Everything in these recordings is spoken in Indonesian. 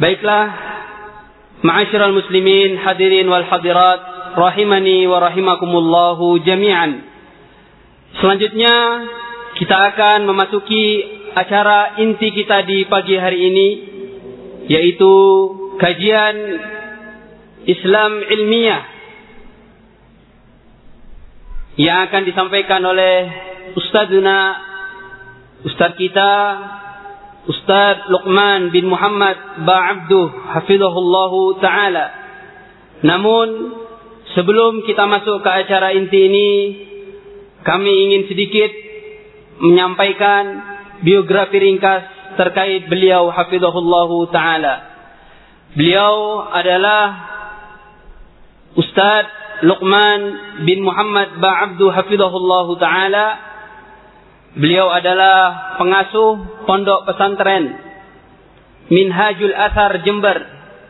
Baiklah, ma'asyiral muslimin, hadirin wal hadirat, rahimani wa rahimakumullahu jami'an. Selanjutnya kita akan memasuki acara inti kita di pagi hari ini yaitu kajian Islam ilmiah yang akan disampaikan oleh Ustadzuna Ustadz kita Ustadz Luqman bin Muhammad Ba'abduh Hafizahullahu Ta'ala. Namun sebelum kita masuk ke acara inti ini Kami ingin sedikit menyampaikan biografi ringkas terkait beliau Hafizahullahu Ta'ala. Beliau adalah Ustadz Luqman bin Muhammad Ba'abduh Hafizahullahu Ta'ala Beliau adalah pengasuh pondok pesantren Minhajul Asar Jember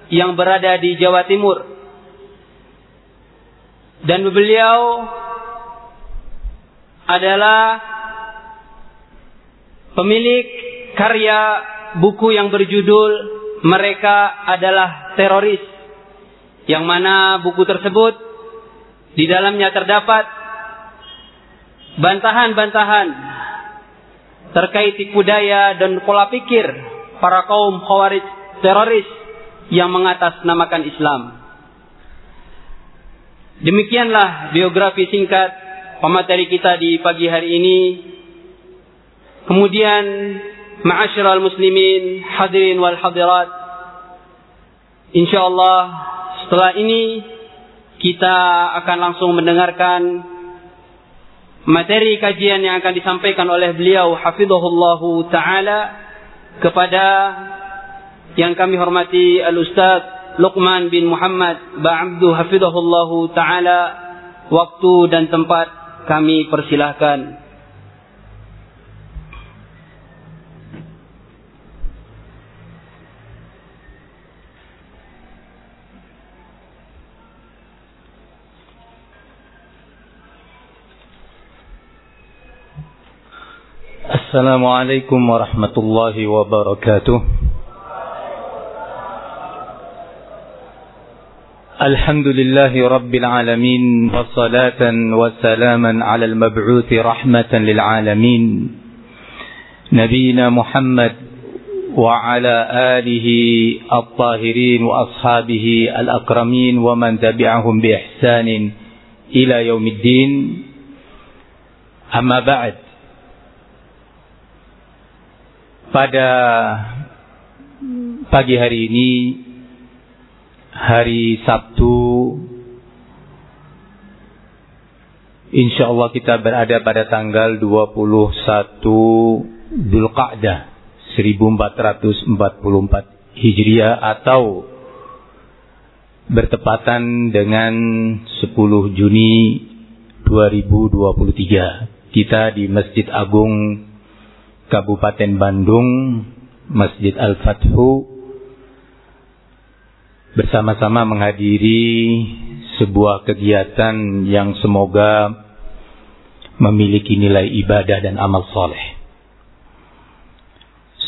yang berada di Jawa Timur. Dan beliau adalah pemilik karya buku yang berjudul Mereka adalah Teroris. Yang mana buku tersebut di dalamnya terdapat bantahan-bantahan terkait tipu dan pola pikir para kaum khawarij teroris yang mengatasnamakan Islam. Demikianlah biografi singkat pemateri kita di pagi hari ini. Kemudian ma'asyiral muslimin hadirin wal hadirat. Insyaallah setelah ini kita akan langsung mendengarkan materi kajian yang akan disampaikan oleh beliau hafizahullahu taala kepada yang kami hormati al-ustaz Luqman bin Muhammad Ba'abdu hafizahullahu taala waktu dan tempat kami persilahkan السلام عليكم ورحمة الله وبركاته. الحمد لله رب العالمين والصلاة والسلاما على المبعوث رحمة للعالمين. نبينا محمد وعلى آله الطاهرين وأصحابه الأكرمين ومن تبعهم بإحسان إلى يوم الدين. أما بعد pada pagi hari ini hari Sabtu Insya Allah kita berada pada tanggal 21 Dzulqa'dah 1444 Hijriah atau bertepatan dengan 10 Juni 2023 kita di Masjid Agung Kabupaten Bandung, Masjid Al-Fathu bersama-sama menghadiri sebuah kegiatan yang semoga memiliki nilai ibadah dan amal soleh.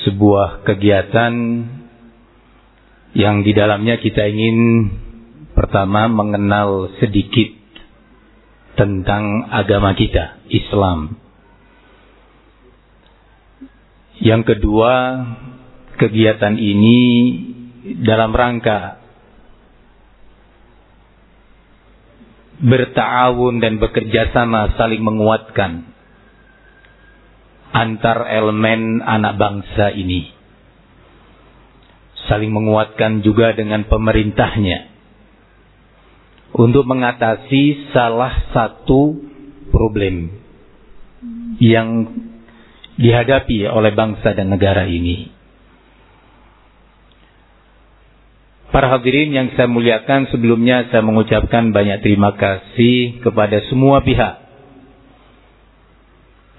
Sebuah kegiatan yang di dalamnya kita ingin pertama mengenal sedikit tentang agama kita, Islam. Yang kedua, kegiatan ini dalam rangka bertawun dan bekerja sama saling menguatkan antar elemen anak bangsa ini. Saling menguatkan juga dengan pemerintahnya untuk mengatasi salah satu problem yang dihadapi oleh bangsa dan negara ini. Para hadirin yang saya muliakan, sebelumnya saya mengucapkan banyak terima kasih kepada semua pihak.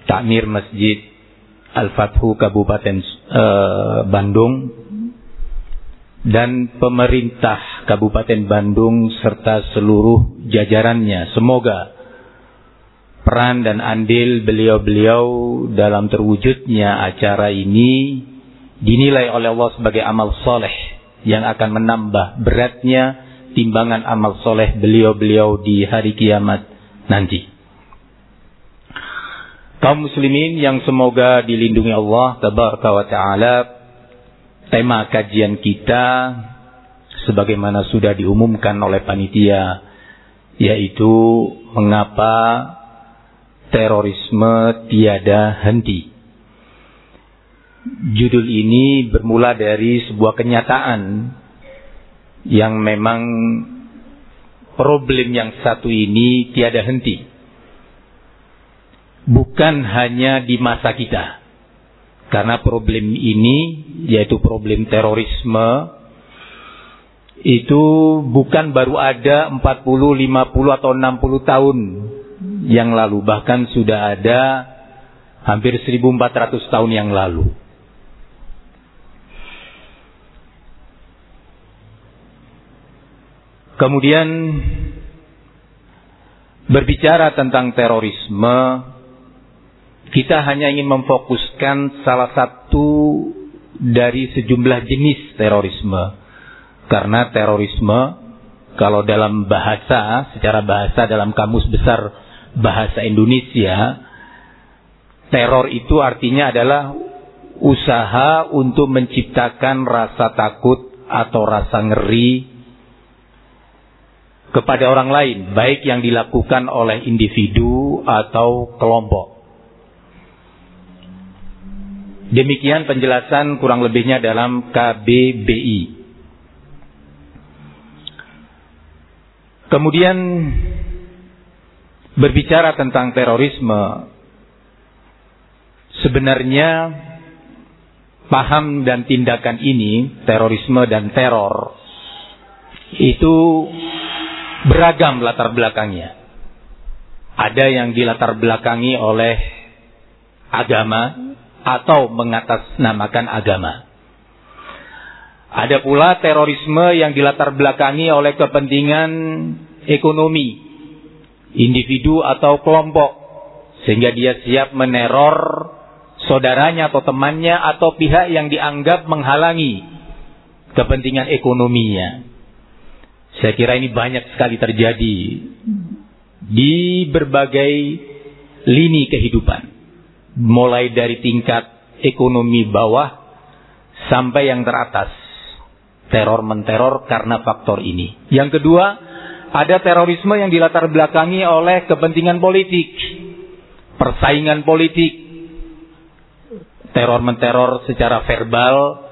Takmir Masjid Al-Fathu Kabupaten uh, Bandung dan pemerintah Kabupaten Bandung serta seluruh jajarannya. Semoga peran dan andil beliau-beliau dalam terwujudnya acara ini dinilai oleh Allah sebagai amal soleh yang akan menambah beratnya timbangan amal soleh beliau-beliau di hari kiamat nanti. Kaum muslimin yang semoga dilindungi Allah tabaraka wa taala, tema kajian kita sebagaimana sudah diumumkan oleh panitia yaitu mengapa terorisme tiada henti. Judul ini bermula dari sebuah kenyataan yang memang problem yang satu ini tiada henti. Bukan hanya di masa kita. Karena problem ini, yaitu problem terorisme, itu bukan baru ada 40, 50 atau 60 tahun yang lalu. Bahkan sudah ada hampir 1400 tahun yang lalu. Kemudian berbicara tentang terorisme, kita hanya ingin memfokuskan salah satu dari sejumlah jenis terorisme. Karena terorisme, kalau dalam bahasa, secara bahasa dalam kamus besar bahasa Indonesia, teror itu artinya adalah usaha untuk menciptakan rasa takut atau rasa ngeri kepada orang lain, baik yang dilakukan oleh individu atau kelompok. Demikian penjelasan kurang lebihnya dalam KBBI. Kemudian berbicara tentang terorisme, sebenarnya paham dan tindakan ini, terorisme dan teror, itu beragam latar belakangnya. Ada yang dilatar belakangi oleh agama atau mengatasnamakan agama. Ada pula terorisme yang dilatar belakangi oleh kepentingan ekonomi, individu atau kelompok, sehingga dia siap meneror saudaranya atau temannya atau pihak yang dianggap menghalangi kepentingan ekonominya. Saya kira ini banyak sekali terjadi di berbagai lini kehidupan. Mulai dari tingkat ekonomi bawah sampai yang teratas. Teror menteror karena faktor ini. Yang kedua, ada terorisme yang dilatar belakangi oleh kepentingan politik. Persaingan politik. Teror menteror secara verbal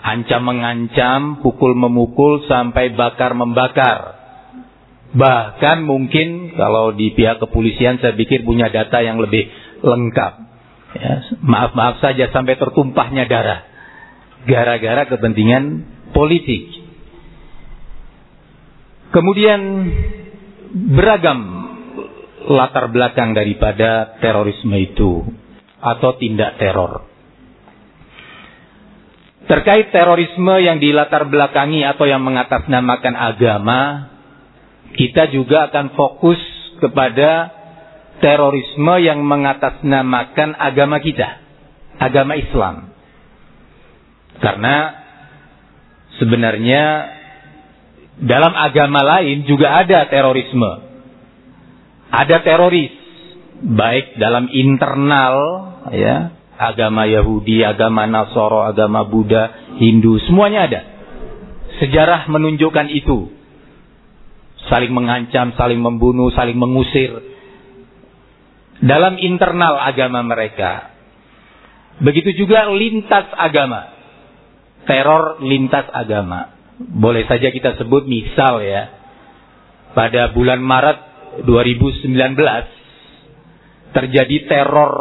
Ancam mengancam, pukul memukul sampai bakar membakar. Bahkan mungkin kalau di pihak kepolisian saya pikir punya data yang lebih lengkap. Ya, maaf maaf saja sampai tertumpahnya darah. Gara-gara kepentingan politik. Kemudian beragam latar belakang daripada terorisme itu atau tindak teror. Terkait terorisme yang dilatar belakangi atau yang mengatasnamakan agama, kita juga akan fokus kepada terorisme yang mengatasnamakan agama kita, agama Islam. Karena sebenarnya dalam agama lain juga ada terorisme. Ada teroris, baik dalam internal ya, agama Yahudi, agama Nasoro, agama Buddha, Hindu, semuanya ada. Sejarah menunjukkan itu. Saling mengancam, saling membunuh, saling mengusir. Dalam internal agama mereka. Begitu juga lintas agama. Teror lintas agama. Boleh saja kita sebut misal ya. Pada bulan Maret 2019 terjadi teror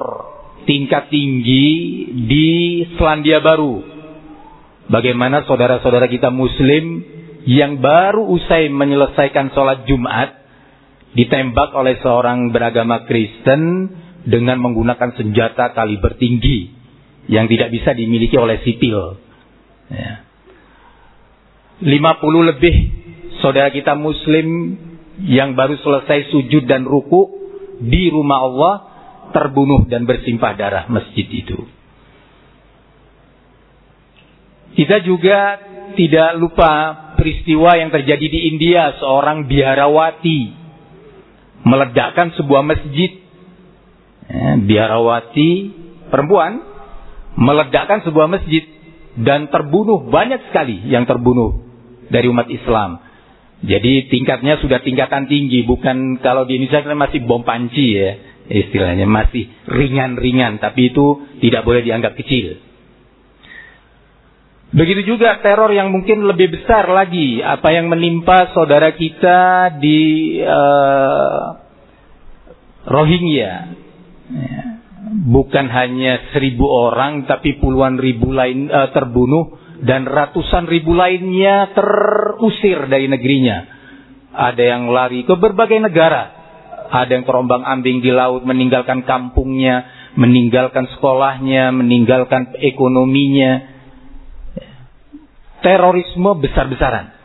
tingkat tinggi di Selandia Baru. Bagaimana saudara-saudara kita muslim yang baru usai menyelesaikan sholat Jumat ditembak oleh seorang beragama Kristen dengan menggunakan senjata kaliber tinggi yang tidak bisa dimiliki oleh sipil. Ya. 50 lebih saudara kita muslim yang baru selesai sujud dan ruku di rumah Allah terbunuh dan bersimpah darah masjid itu. Kita juga tidak lupa peristiwa yang terjadi di India, seorang biarawati meledakkan sebuah masjid. Ya, biarawati perempuan meledakkan sebuah masjid dan terbunuh banyak sekali yang terbunuh dari umat Islam. Jadi tingkatnya sudah tingkatan tinggi, bukan kalau di Indonesia kan masih bom panci ya istilahnya masih ringan-ringan, tapi itu tidak boleh dianggap kecil. Begitu juga teror yang mungkin lebih besar lagi, apa yang menimpa saudara kita di uh, Rohingya. Ya. Bukan hanya seribu orang, tapi puluhan ribu lain uh, terbunuh dan ratusan ribu lainnya terusir dari negerinya. Ada yang lari ke berbagai negara. Ada yang terombang ambing di laut meninggalkan kampungnya, meninggalkan sekolahnya, meninggalkan ekonominya. Terorisme besar-besaran.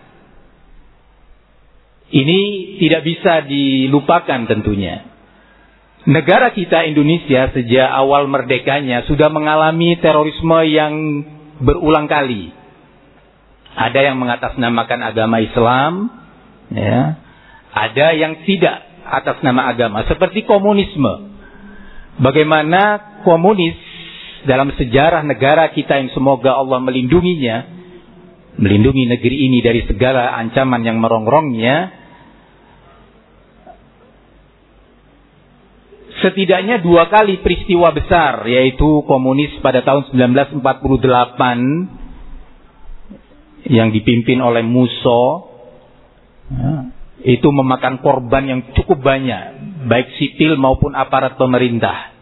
Ini tidak bisa dilupakan tentunya. Negara kita Indonesia sejak awal merdekanya sudah mengalami terorisme yang berulang kali. Ada yang mengatasnamakan agama Islam, ya. Ada yang tidak atas nama agama, seperti komunisme. Bagaimana komunis dalam sejarah negara kita yang semoga Allah melindunginya, melindungi negeri ini dari segala ancaman yang merongrongnya, setidaknya dua kali peristiwa besar yaitu komunis pada tahun 1948 yang dipimpin oleh Musso ya, itu memakan korban yang cukup banyak baik sipil maupun aparat pemerintah.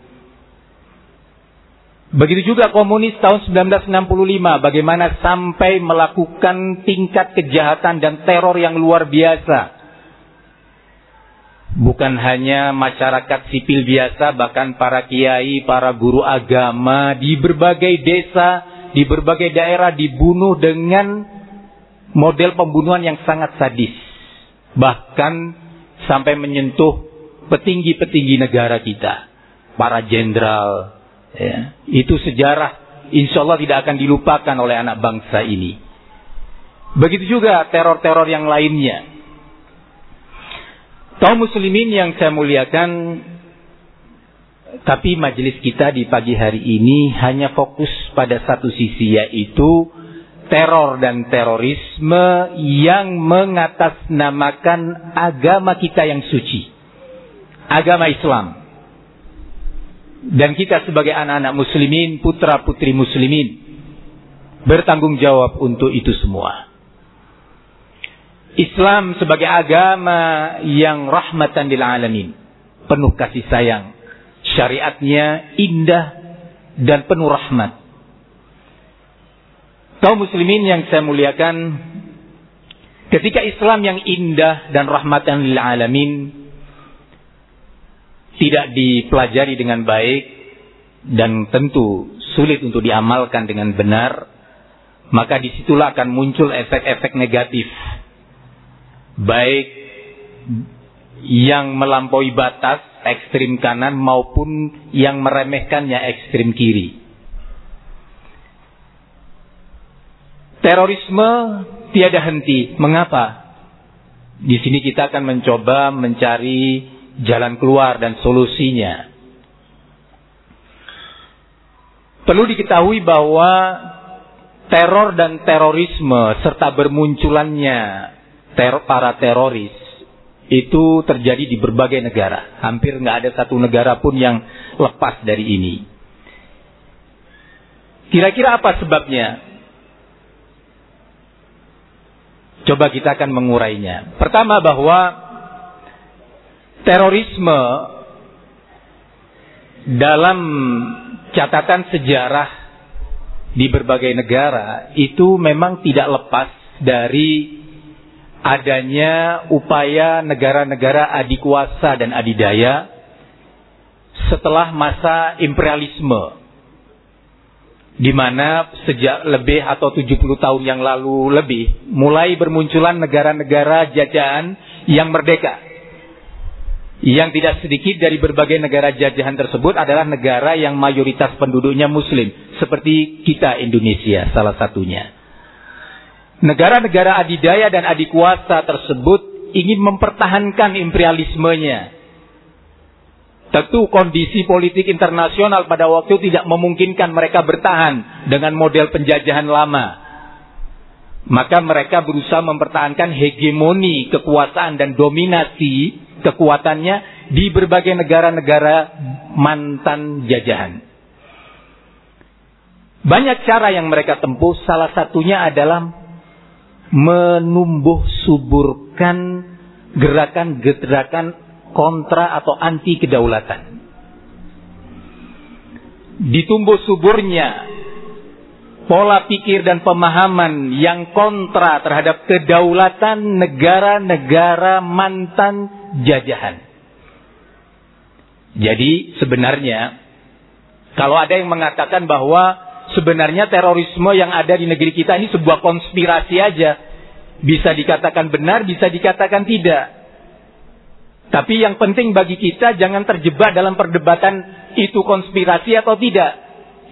Begitu juga komunis tahun 1965 bagaimana sampai melakukan tingkat kejahatan dan teror yang luar biasa Bukan hanya masyarakat sipil biasa, bahkan para kiai, para guru agama di berbagai desa, di berbagai daerah dibunuh dengan model pembunuhan yang sangat sadis. Bahkan sampai menyentuh petinggi-petinggi negara kita. Para jenderal. Ya. Itu sejarah insya Allah tidak akan dilupakan oleh anak bangsa ini. Begitu juga teror-teror yang lainnya Kaum muslimin yang saya muliakan, tapi majelis kita di pagi hari ini hanya fokus pada satu sisi yaitu teror dan terorisme yang mengatasnamakan agama kita yang suci. Agama Islam. Dan kita sebagai anak-anak muslimin, putra-putri muslimin bertanggung jawab untuk itu semua. Islam sebagai agama yang rahmatan lil alamin, penuh kasih sayang. Syariatnya indah dan penuh rahmat. Kaum muslimin yang saya muliakan, ketika Islam yang indah dan rahmatan lil alamin tidak dipelajari dengan baik dan tentu sulit untuk diamalkan dengan benar, maka di situlah akan muncul efek-efek negatif baik yang melampaui batas ekstrim kanan maupun yang meremehkannya ekstrim kiri. Terorisme tiada henti. Mengapa? Di sini kita akan mencoba mencari jalan keluar dan solusinya. Perlu diketahui bahwa teror dan terorisme serta bermunculannya ter para teroris itu terjadi di berbagai negara. Hampir nggak ada satu negara pun yang lepas dari ini. Kira-kira apa sebabnya? Coba kita akan mengurainya. Pertama bahwa terorisme dalam catatan sejarah di berbagai negara itu memang tidak lepas dari adanya upaya negara-negara adikuasa dan adidaya setelah masa imperialisme di mana sejak lebih atau 70 tahun yang lalu lebih mulai bermunculan negara-negara jajahan yang merdeka. Yang tidak sedikit dari berbagai negara jajahan tersebut adalah negara yang mayoritas penduduknya muslim seperti kita Indonesia salah satunya. Negara-negara adidaya dan adikuasa tersebut ingin mempertahankan imperialismenya. Tentu kondisi politik internasional pada waktu tidak memungkinkan mereka bertahan dengan model penjajahan lama. Maka mereka berusaha mempertahankan hegemoni kekuasaan dan dominasi kekuatannya di berbagai negara-negara mantan jajahan. Banyak cara yang mereka tempuh, salah satunya adalah menumbuh suburkan gerakan-gerakan kontra atau anti kedaulatan. Ditumbuh suburnya pola pikir dan pemahaman yang kontra terhadap kedaulatan negara-negara mantan jajahan. Jadi sebenarnya kalau ada yang mengatakan bahwa sebenarnya terorisme yang ada di negeri kita ini sebuah konspirasi aja, bisa dikatakan benar, bisa dikatakan tidak. Tapi yang penting bagi kita jangan terjebak dalam perdebatan itu konspirasi atau tidak.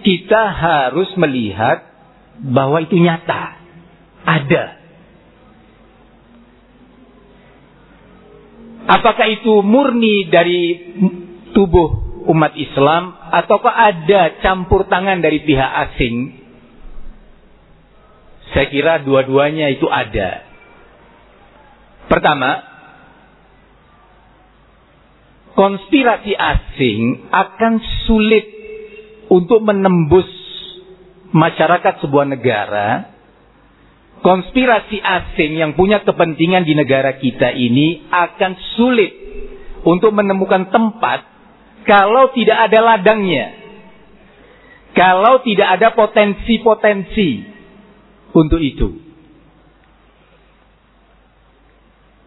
Kita harus melihat bahwa itu nyata. Ada. Apakah itu murni dari tubuh umat Islam ataukah ada campur tangan dari pihak asing? Saya kira dua-duanya itu ada. Pertama, konspirasi asing akan sulit untuk menembus masyarakat sebuah negara. Konspirasi asing yang punya kepentingan di negara kita ini akan sulit untuk menemukan tempat kalau tidak ada ladangnya. Kalau tidak ada potensi-potensi untuk itu.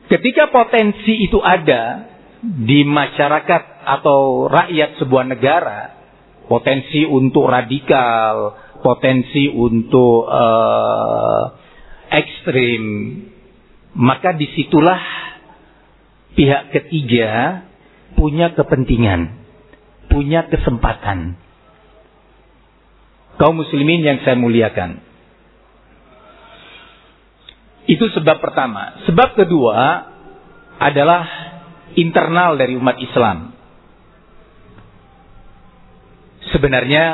Ketika potensi itu ada, di masyarakat atau rakyat sebuah negara potensi untuk radikal, potensi untuk uh, ekstrim, maka di situlah pihak ketiga punya kepentingan, punya kesempatan. Kaum muslimin yang saya muliakan. Itu sebab pertama. Sebab kedua adalah internal dari umat Islam. Sebenarnya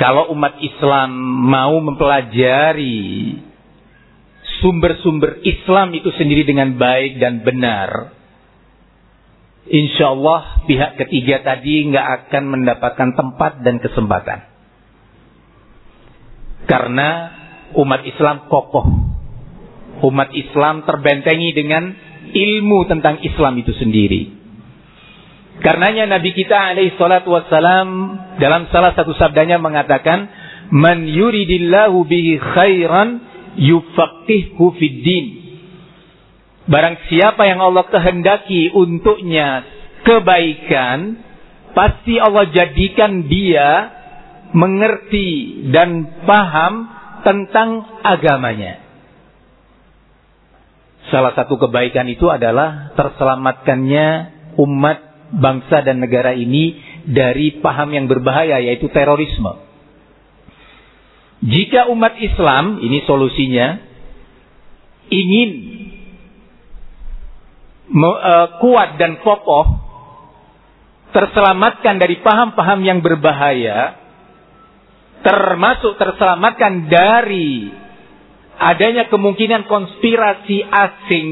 kalau umat Islam mau mempelajari sumber-sumber Islam itu sendiri dengan baik dan benar, insya Allah pihak ketiga tadi nggak akan mendapatkan tempat dan kesempatan. Karena umat Islam kokoh. Umat Islam terbentengi dengan ilmu tentang Islam itu sendiri. Karenanya Nabi kita alaihi salatu wassalam dalam salah satu sabdanya mengatakan, "Man yuridillahu bihi khairan yufaqihhu fid din." Barang siapa yang Allah kehendaki untuknya kebaikan, pasti Allah jadikan dia mengerti dan paham tentang agamanya. Salah satu kebaikan itu adalah terselamatkannya umat, bangsa dan negara ini dari paham yang berbahaya yaitu terorisme. Jika umat Islam, ini solusinya, ingin kuat dan kokoh, terselamatkan dari paham-paham yang berbahaya, termasuk terselamatkan dari adanya kemungkinan konspirasi asing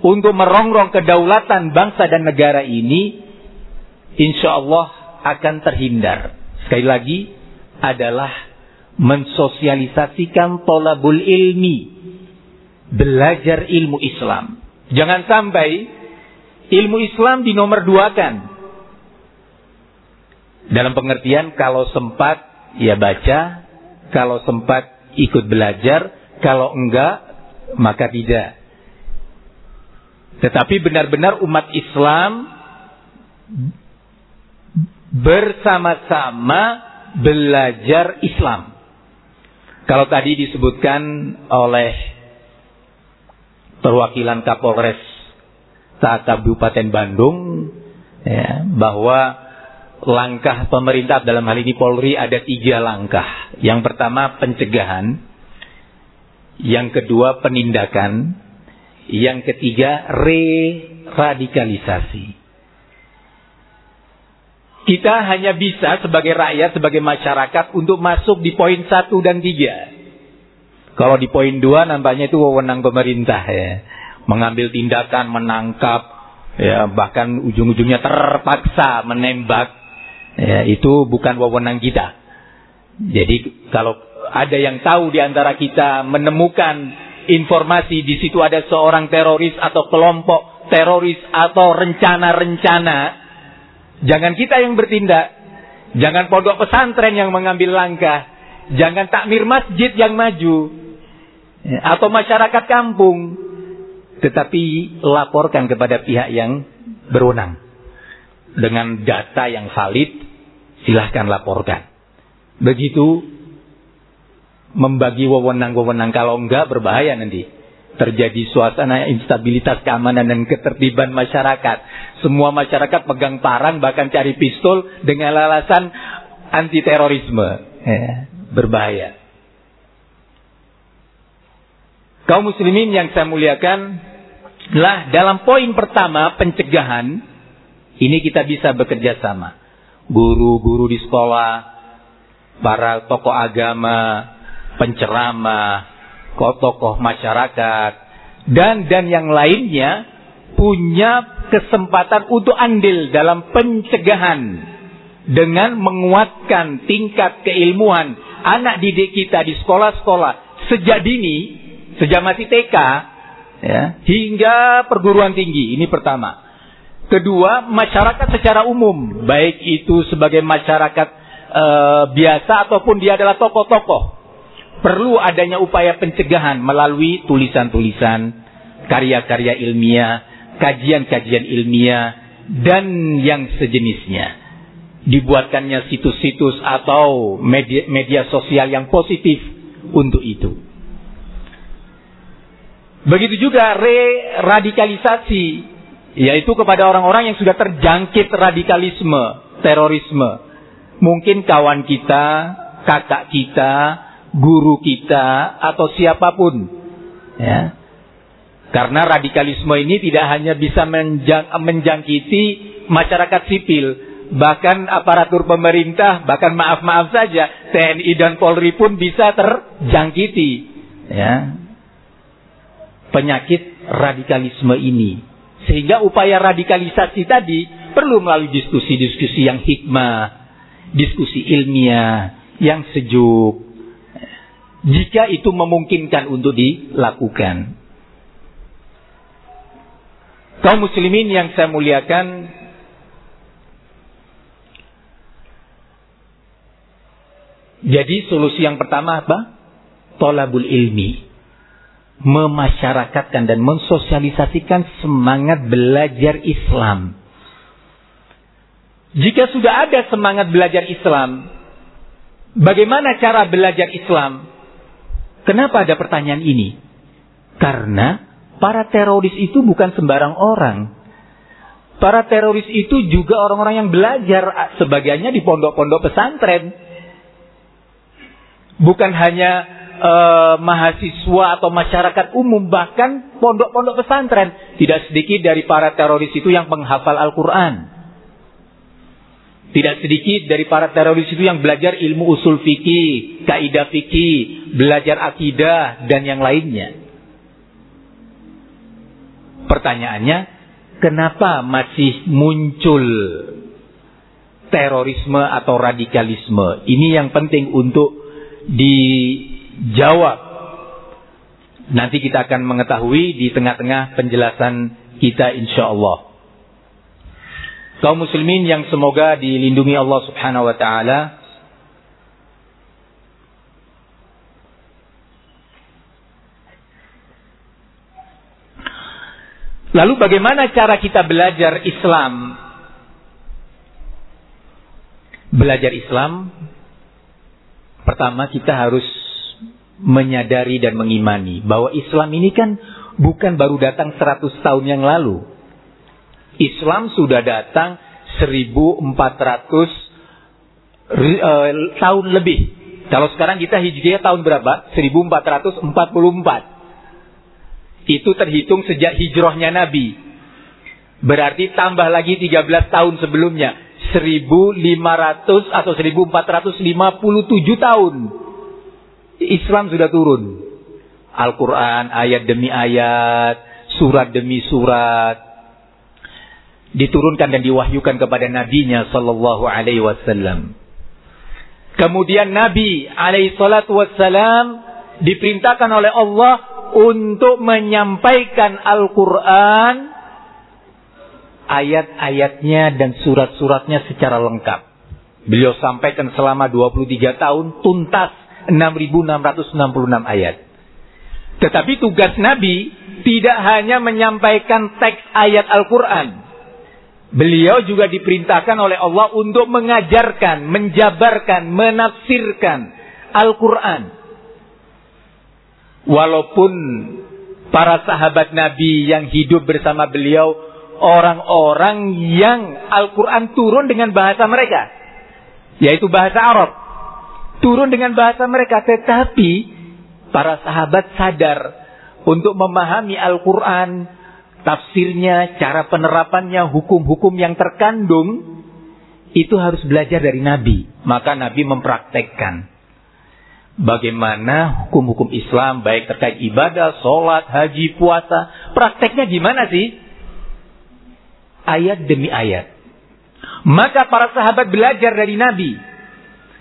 untuk merongrong kedaulatan bangsa dan negara ini, insya Allah akan terhindar. Sekali lagi, adalah mensosialisasikan tolabul ilmi, belajar ilmu Islam. Jangan sampai ilmu Islam dinomor duakan. Dalam pengertian kalau sempat ya baca, kalau sempat ikut belajar, kalau enggak maka tidak. Tetapi benar-benar umat Islam bersama-sama belajar Islam. Kalau tadi disebutkan oleh perwakilan Kapolres Kabupaten Bandung ya, bahwa langkah pemerintah dalam hal ini Polri ada tiga langkah. Yang pertama pencegahan. Yang kedua penindakan. Yang ketiga re-radikalisasi. Kita hanya bisa sebagai rakyat, sebagai masyarakat untuk masuk di poin satu dan tiga. Kalau di poin dua nampaknya itu wewenang pemerintah ya. Mengambil tindakan, menangkap, ya bahkan ujung-ujungnya terpaksa menembak. Ya, itu bukan wewenang kita. Jadi kalau ada yang tahu di antara kita menemukan informasi di situ ada seorang teroris atau kelompok teroris atau rencana-rencana Jangan kita yang bertindak. Jangan pondok pesantren yang mengambil langkah. Jangan takmir masjid yang maju. Atau masyarakat kampung. Tetapi laporkan kepada pihak yang berwenang. Dengan data yang valid, silahkan laporkan. Begitu membagi wewenang-wewenang. Kalau enggak berbahaya nanti terjadi suasana instabilitas keamanan dan ketertiban masyarakat. Semua masyarakat pegang parang bahkan cari pistol dengan alasan anti terorisme. Ya, berbahaya. Kaum muslimin yang saya muliakan, lah dalam poin pertama pencegahan ini kita bisa bekerja sama. Guru-guru di sekolah, para tokoh agama, penceramah, tokoh masyarakat dan dan yang lainnya punya kesempatan untuk andil dalam pencegahan dengan menguatkan tingkat keilmuan anak didik kita di sekolah-sekolah sejak dini, sejak masih TK ya, hingga perguruan tinggi. Ini pertama. Kedua, masyarakat secara umum, baik itu sebagai masyarakat e, biasa ataupun dia adalah tokoh-tokoh perlu adanya upaya pencegahan melalui tulisan-tulisan, karya-karya ilmiah, kajian-kajian ilmiah, dan yang sejenisnya. Dibuatkannya situs-situs atau media, media sosial yang positif untuk itu. Begitu juga re-radikalisasi, yaitu kepada orang-orang yang sudah terjangkit radikalisme, terorisme. Mungkin kawan kita, kakak kita, guru kita atau siapa pun. Ya. Karena radikalisme ini tidak hanya bisa menjang, menjangkiti masyarakat sipil, bahkan aparatur pemerintah, bahkan maaf-maaf saja TNI dan Polri pun bisa terjangkiti. Ya. Penyakit radikalisme ini. Sehingga upaya radikalisasi tadi perlu melalui diskusi-diskusi yang hikmah, diskusi ilmiah, yang sejuk, jika itu memungkinkan untuk dilakukan. Kaum muslimin yang saya muliakan, jadi solusi yang pertama apa? Tolabul ilmi. Memasyarakatkan dan mensosialisasikan semangat belajar Islam. Jika sudah ada semangat belajar Islam, bagaimana cara belajar Islam? Kenapa ada pertanyaan ini? Karena para teroris itu bukan sembarang orang. Para teroris itu juga orang-orang yang belajar sebagiannya di pondok-pondok pesantren. Bukan hanya uh, mahasiswa atau masyarakat umum, bahkan pondok-pondok pesantren. Tidak sedikit dari para teroris itu yang menghafal Al-Quran. Tidak sedikit dari para teroris itu yang belajar ilmu usul fikih, kaidah fikih, belajar akidah dan yang lainnya. Pertanyaannya, kenapa masih muncul terorisme atau radikalisme? Ini yang penting untuk dijawab. Nanti kita akan mengetahui di tengah-tengah penjelasan kita insya Allah kaum muslimin yang semoga dilindungi Allah Subhanahu wa taala. Lalu bagaimana cara kita belajar Islam? Belajar Islam pertama kita harus menyadari dan mengimani bahwa Islam ini kan bukan baru datang 100 tahun yang lalu. Islam sudah datang 1400 uh, eh, tahun lebih Kalau sekarang kita hijriah tahun berapa? 1444. Itu terhitung sejak hijrahnya Nabi. Berarti tambah lagi 13 tahun sebelumnya. 1500 atau 1457 tahun. Islam sudah turun. Al-Quran ayat demi ayat. Surat demi surat. Diturunkan dan diwahyukan kepada nabinya sallallahu alaihi wasallam. Kemudian Nabi alaihi salatu wassalam diperintahkan oleh Allah untuk menyampaikan Al-Quran ayat-ayatnya dan surat-suratnya secara lengkap. Beliau sampaikan selama 23 tahun tuntas 6666 ayat. Tetapi tugas Nabi tidak hanya menyampaikan teks ayat Al-Quran. Beliau juga diperintahkan oleh Allah untuk mengajarkan, menjabarkan, menafsirkan Al-Quran. Walaupun para sahabat Nabi yang hidup bersama beliau orang-orang yang Al-Quran turun dengan bahasa mereka. Yaitu bahasa Arab. Turun dengan bahasa mereka. Tetapi para sahabat sadar untuk memahami Al-Quran tafsirnya, cara penerapannya, hukum-hukum yang terkandung, itu harus belajar dari Nabi. Maka Nabi mempraktekkan bagaimana hukum-hukum Islam, baik terkait ibadah, sholat, haji, puasa. Prakteknya gimana sih? Ayat demi ayat. Maka para sahabat belajar dari Nabi.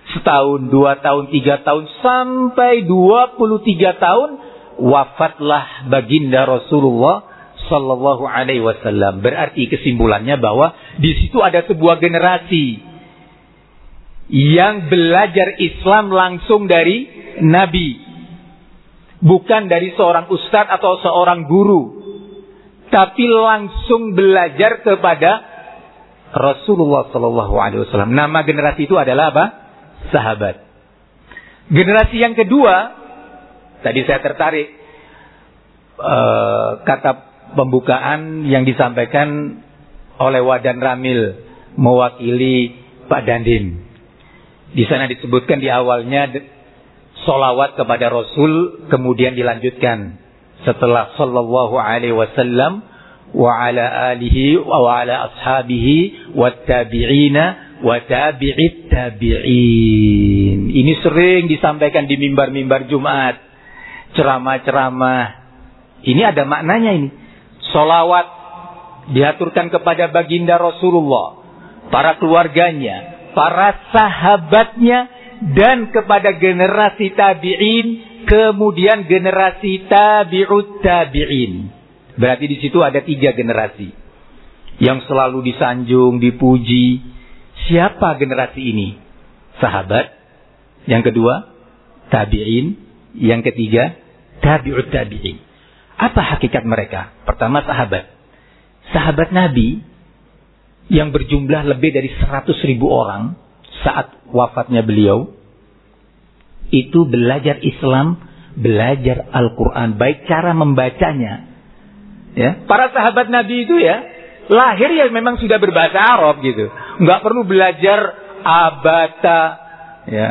Setahun, dua tahun, tiga tahun, sampai dua puluh tiga tahun, wafatlah baginda Rasulullah Sallallahu Alaihi Wasallam. Berarti kesimpulannya bahwa di situ ada sebuah generasi yang belajar Islam langsung dari Nabi, bukan dari seorang ustadz atau seorang guru, tapi langsung belajar kepada Rasulullah Sallallahu Alaihi Wasallam. Nama generasi itu adalah apa? Sahabat. Generasi yang kedua, tadi saya tertarik uh, kata pembukaan yang disampaikan oleh Wadan Ramil mewakili Pak Dandim. Di sana disebutkan di awalnya solawat kepada Rasul kemudian dilanjutkan setelah Sallallahu Alaihi Wasallam wa ala alihi wa ala ashabihi wa tabi'ina tabi'in. Ini sering disampaikan di mimbar-mimbar Jumat, ceramah-ceramah. Ini ada maknanya ini. Solawat diaturkan kepada baginda Rasulullah, para keluarganya, para sahabatnya, dan kepada generasi tabi'in, kemudian generasi tabi'ut tabi'in. Berarti di situ ada tiga generasi yang selalu disanjung, dipuji. Siapa generasi ini? Sahabat. Yang kedua, tabi'in. Yang ketiga, tabi'ut tabi'in. Apa hakikat mereka? Pertama sahabat. Sahabat Nabi yang berjumlah lebih dari 100 ribu orang saat wafatnya beliau itu belajar Islam, belajar Al-Quran, baik cara membacanya. Ya, para sahabat Nabi itu ya lahir ya memang sudah berbahasa Arab gitu, nggak perlu belajar abata, ya.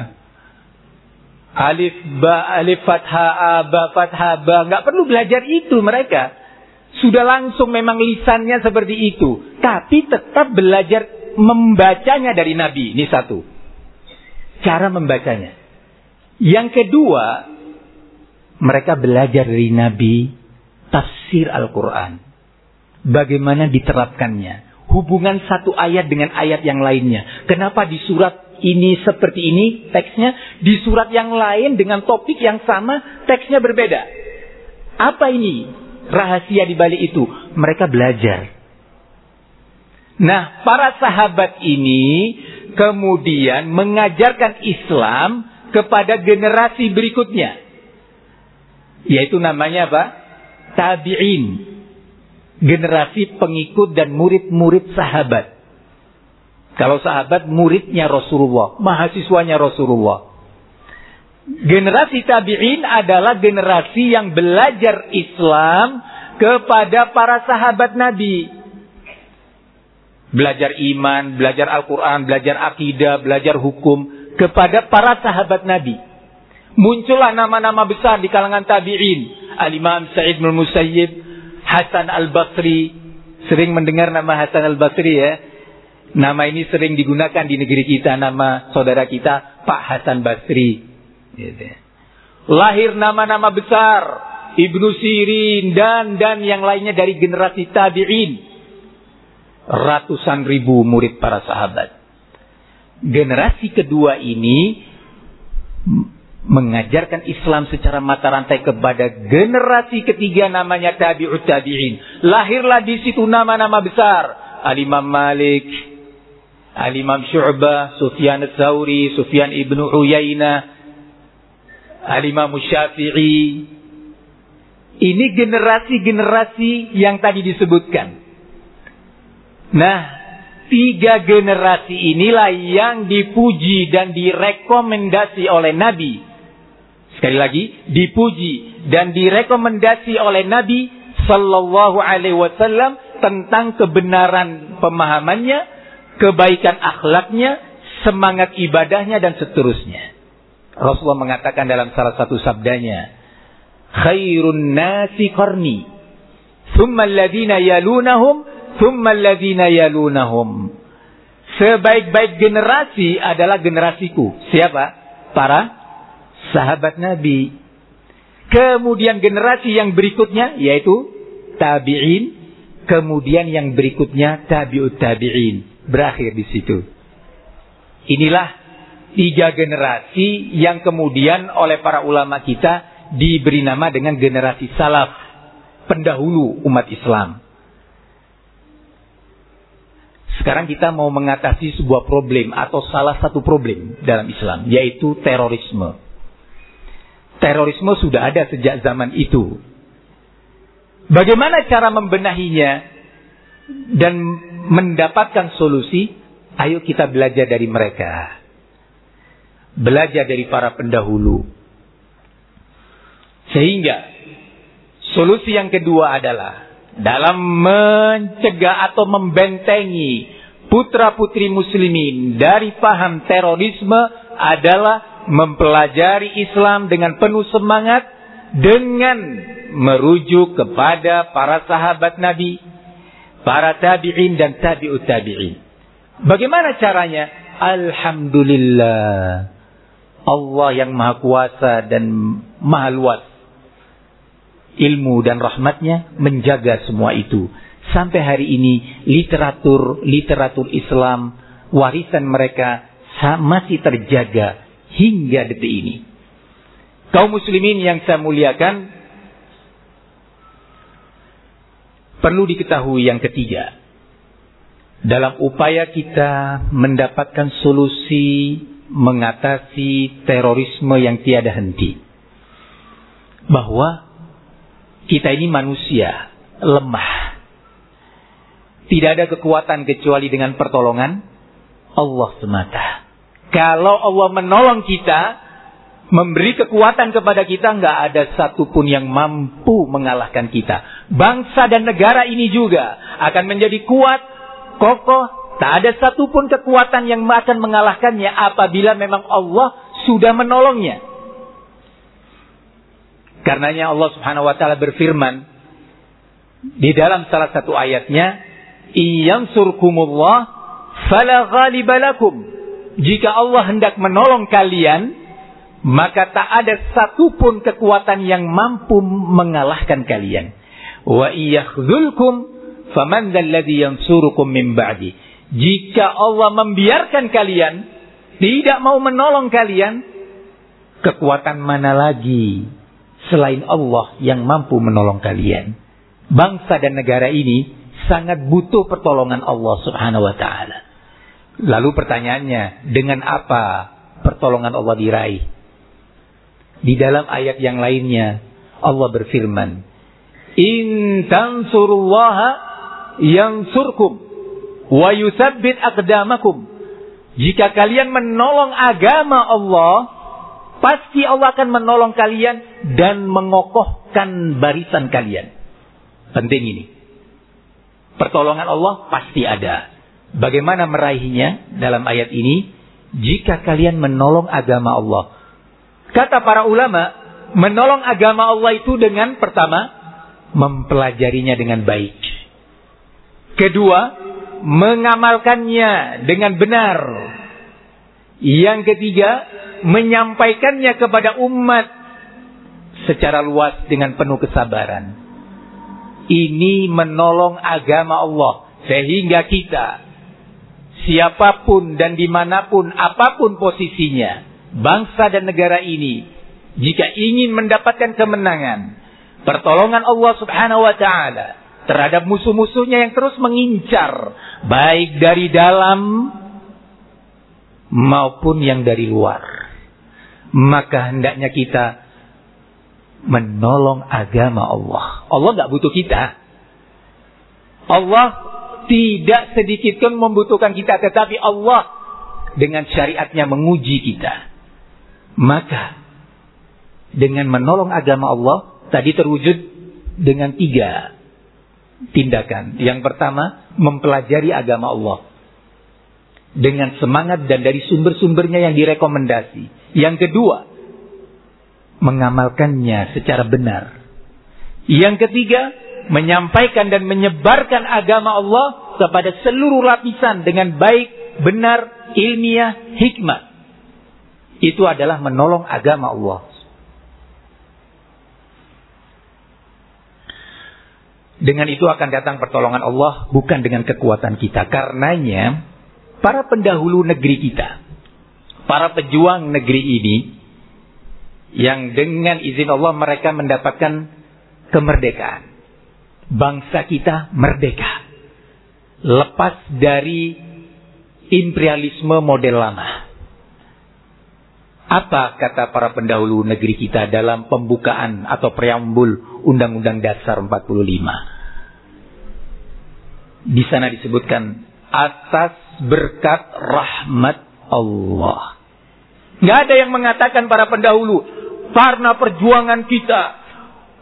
Alif ba alif fathah ba fathah ba. Nggak perlu belajar itu mereka. Sudah langsung memang lisannya seperti itu. Tapi tetap belajar membacanya dari Nabi. Ini satu. Cara membacanya. Yang kedua mereka belajar dari Nabi tafsir Al-Quran bagaimana diterapkannya hubungan satu ayat dengan ayat yang lainnya kenapa di surat ini seperti ini teksnya, di surat yang lain dengan topik yang sama teksnya berbeda. Apa ini rahasia di balik itu? Mereka belajar. Nah, para sahabat ini kemudian mengajarkan Islam kepada generasi berikutnya. Yaitu namanya apa? Tabi'in. Generasi pengikut dan murid-murid sahabat. Kalau sahabat muridnya Rasulullah, mahasiswanya Rasulullah. Generasi tabi'in adalah generasi yang belajar Islam kepada para sahabat Nabi. Belajar iman, belajar Al-Quran, belajar akidah, belajar hukum kepada para sahabat Nabi. Muncullah nama-nama besar di kalangan tabi'in. Al-Imam Sa'id bin Musayyib, Hasan Al-Basri. Sering mendengar nama Hasan Al-Basri ya. Nama ini sering digunakan di negeri kita, nama saudara kita Pak Hasan Basri. Gitu. Lahir nama-nama besar, Ibnu Sirin dan dan yang lainnya dari generasi tabi'in. Ratusan ribu murid para sahabat. Generasi kedua ini mengajarkan Islam secara mata rantai kepada generasi ketiga namanya tabi'ut tabi'in. Lahirlah di situ nama-nama besar. Al-Imam Malik, Al-Imam Syu'bah, Sufyan Tsauri, Sufyan Ibnu Uyainah, Al-Imam Syafi'i, ini generasi-generasi yang tadi disebutkan. Nah, tiga generasi inilah yang dipuji dan direkomendasi oleh Nabi. Sekali lagi, dipuji dan direkomendasi oleh Nabi Sallallahu Alaihi Wasallam tentang kebenaran pemahamannya, kebaikan akhlaknya, semangat ibadahnya dan seterusnya. Rasulullah mengatakan dalam salah satu sabdanya, khairun nasi qarni thumma alladhina yalunahum thumma alladhina yalunahum. Sebaik-baik generasi adalah generasiku. Siapa? Para sahabat nabi kemudian generasi yang berikutnya yaitu tabi'in kemudian yang berikutnya tabi'ut tabi'in berakhir di situ inilah tiga generasi yang kemudian oleh para ulama kita diberi nama dengan generasi salaf, pendahulu umat Islam. Sekarang kita mau mengatasi sebuah problem atau salah satu problem dalam Islam, yaitu terorisme. Terorisme sudah ada sejak zaman itu. Bagaimana cara membenahinya dan mendapatkan solusi? Ayo kita belajar dari mereka. Belajar dari para pendahulu sehingga solusi yang kedua adalah dalam mencegah atau membentengi putra-putri muslimin dari paham terorisme adalah mempelajari Islam dengan penuh semangat dengan merujuk kepada para sahabat Nabi, para tabi'in dan tabi'ut tabi'in. Bagaimana caranya? Alhamdulillah. Allah yang maha kuasa dan maha luas ilmu dan rahmatnya menjaga semua itu. Sampai hari ini literatur literatur Islam warisan mereka masih terjaga hingga detik ini. Kaum muslimin yang saya muliakan perlu diketahui yang ketiga. Dalam upaya kita mendapatkan solusi mengatasi terorisme yang tiada henti. Bahwa kita ini manusia, lemah. Tidak ada kekuatan kecuali dengan pertolongan Allah semata. Kalau Allah menolong kita, memberi kekuatan kepada kita, nggak ada satupun yang mampu mengalahkan kita. Bangsa dan negara ini juga akan menjadi kuat, kokoh, tak ada satupun kekuatan yang akan mengalahkannya apabila memang Allah sudah menolongnya. Karenanya Allah Subhanahu wa taala berfirman di dalam salah satu ayatnya, "Iyansurkumullah fala ghalibalakum." Jika Allah hendak menolong kalian, maka tak ada satupun kekuatan yang mampu mengalahkan kalian. Wa iyakhzulkum faman dzalladzi yansurukum min ba'di. Jika Allah membiarkan kalian, tidak mau menolong kalian, kekuatan mana lagi selain Allah yang mampu menolong kalian. Bangsa dan negara ini sangat butuh pertolongan Allah Subhanahu wa taala. Lalu pertanyaannya, dengan apa pertolongan Allah diraih? Di dalam ayat yang lainnya Allah berfirman, "In tansurullaha yansurkum wa yutsabbit aqdamakum." Jika kalian menolong agama Allah, Pasti Allah akan menolong kalian dan mengokohkan barisan kalian. Penting ini. Pertolongan Allah pasti ada. Bagaimana meraihnya dalam ayat ini? jika kalian menolong agama Allah. Kata para ulama, menolong agama Allah itu dengan pertama, mempelajarinya dengan baik. Kedua, mengamalkannya dengan benar. Yang ketiga, menyampaikannya kepada umat secara luas dengan penuh kesabaran. Ini menolong agama Allah. Sehingga kita, siapa pun dan di mana pun, apa pun posisinya, bangsa dan negara ini, jika ingin mendapatkan kemenangan, pertolongan Allah subhanahu wa ta'ala, terhadap musuh-musuhnya yang terus mengincar, baik dari dalam maupun yang dari luar. Maka hendaknya kita menolong agama Allah. Allah nggak butuh kita. Allah tidak sedikit pun membutuhkan kita, tetapi Allah dengan syariatnya menguji kita. Maka dengan menolong agama Allah tadi terwujud dengan tiga tindakan. Yang pertama, mempelajari agama Allah dengan semangat dan dari sumber-sumbernya yang direkomendasi. Yang kedua, mengamalkannya secara benar. Yang ketiga, menyampaikan dan menyebarkan agama Allah kepada seluruh lapisan dengan baik, benar, ilmiah, hikmah. Itu adalah menolong agama Allah. Dengan itu akan datang pertolongan Allah bukan dengan kekuatan kita. Karenanya para pendahulu negeri kita, para pejuang negeri ini yang dengan izin Allah mereka mendapatkan kemerdekaan. Bangsa kita merdeka. Lepas dari imperialisme model lama. Apa kata para pendahulu negeri kita dalam pembukaan atau preambul Undang-Undang Dasar 45? Di sana disebutkan atas berkat rahmat Allah. Nggak ada yang mengatakan para pendahulu karena perjuangan kita,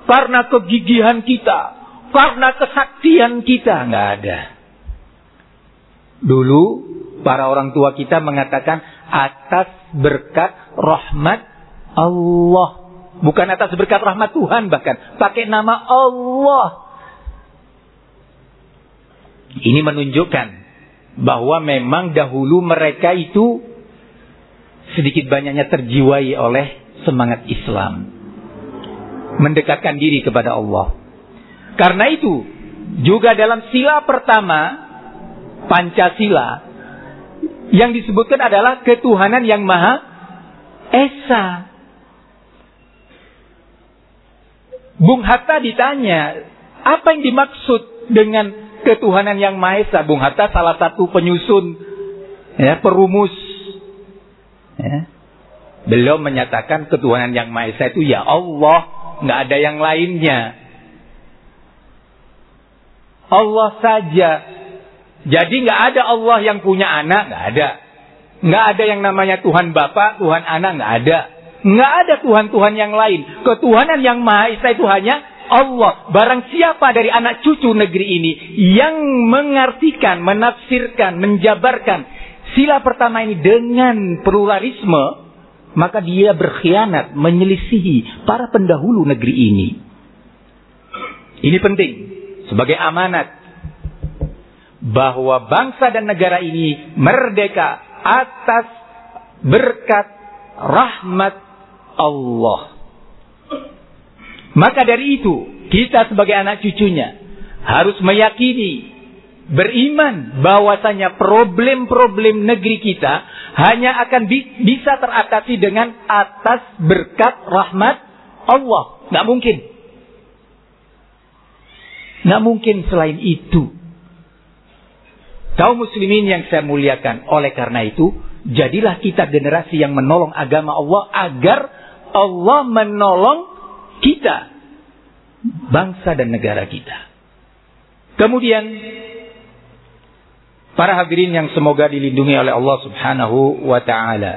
karena kegigihan kita, karena kesaktian kita. Nggak ada. Dulu para orang tua kita mengatakan atas berkat rahmat Allah. Bukan atas berkat rahmat Tuhan bahkan. Pakai nama Allah. Ini menunjukkan bahwa memang dahulu mereka itu sedikit banyaknya terjiwai oleh semangat Islam. Mendekatkan diri kepada Allah. Karena itu, juga dalam sila pertama, Pancasila, yang disebutkan adalah ketuhanan yang maha esa. Bung Hatta ditanya, apa yang dimaksud dengan ketuhanan yang maha esa? Bung Hatta salah satu penyusun, ya, perumus ya, Beliau menyatakan ketuhanan yang Maha Esa itu ya Allah, nggak ada yang lainnya. Allah saja. Jadi nggak ada Allah yang punya anak, nggak ada. Nggak ada yang namanya Tuhan Bapa, Tuhan Anak, nggak ada. Nggak ada Tuhan-Tuhan yang lain. Ketuhanan yang Maha Esa itu hanya Allah. Barang siapa dari anak cucu negeri ini yang mengartikan, menafsirkan, menjabarkan sila pertama ini dengan pluralisme, maka dia berkhianat menyelisihi para pendahulu negeri ini. Ini penting sebagai amanat bahwa bangsa dan negara ini merdeka atas berkat rahmat Allah. Maka dari itu, kita sebagai anak cucunya harus meyakini beriman bahwasanya problem-problem negeri kita hanya akan bi bisa teratasi dengan atas berkat rahmat Allah. Nggak mungkin. Nggak mungkin selain itu. Kaum muslimin yang saya muliakan. Oleh karena itu, jadilah kita generasi yang menolong agama Allah agar Allah menolong kita. Bangsa dan negara kita. Kemudian Para hadirin yang semoga dilindungi oleh Allah Subhanahu wa taala.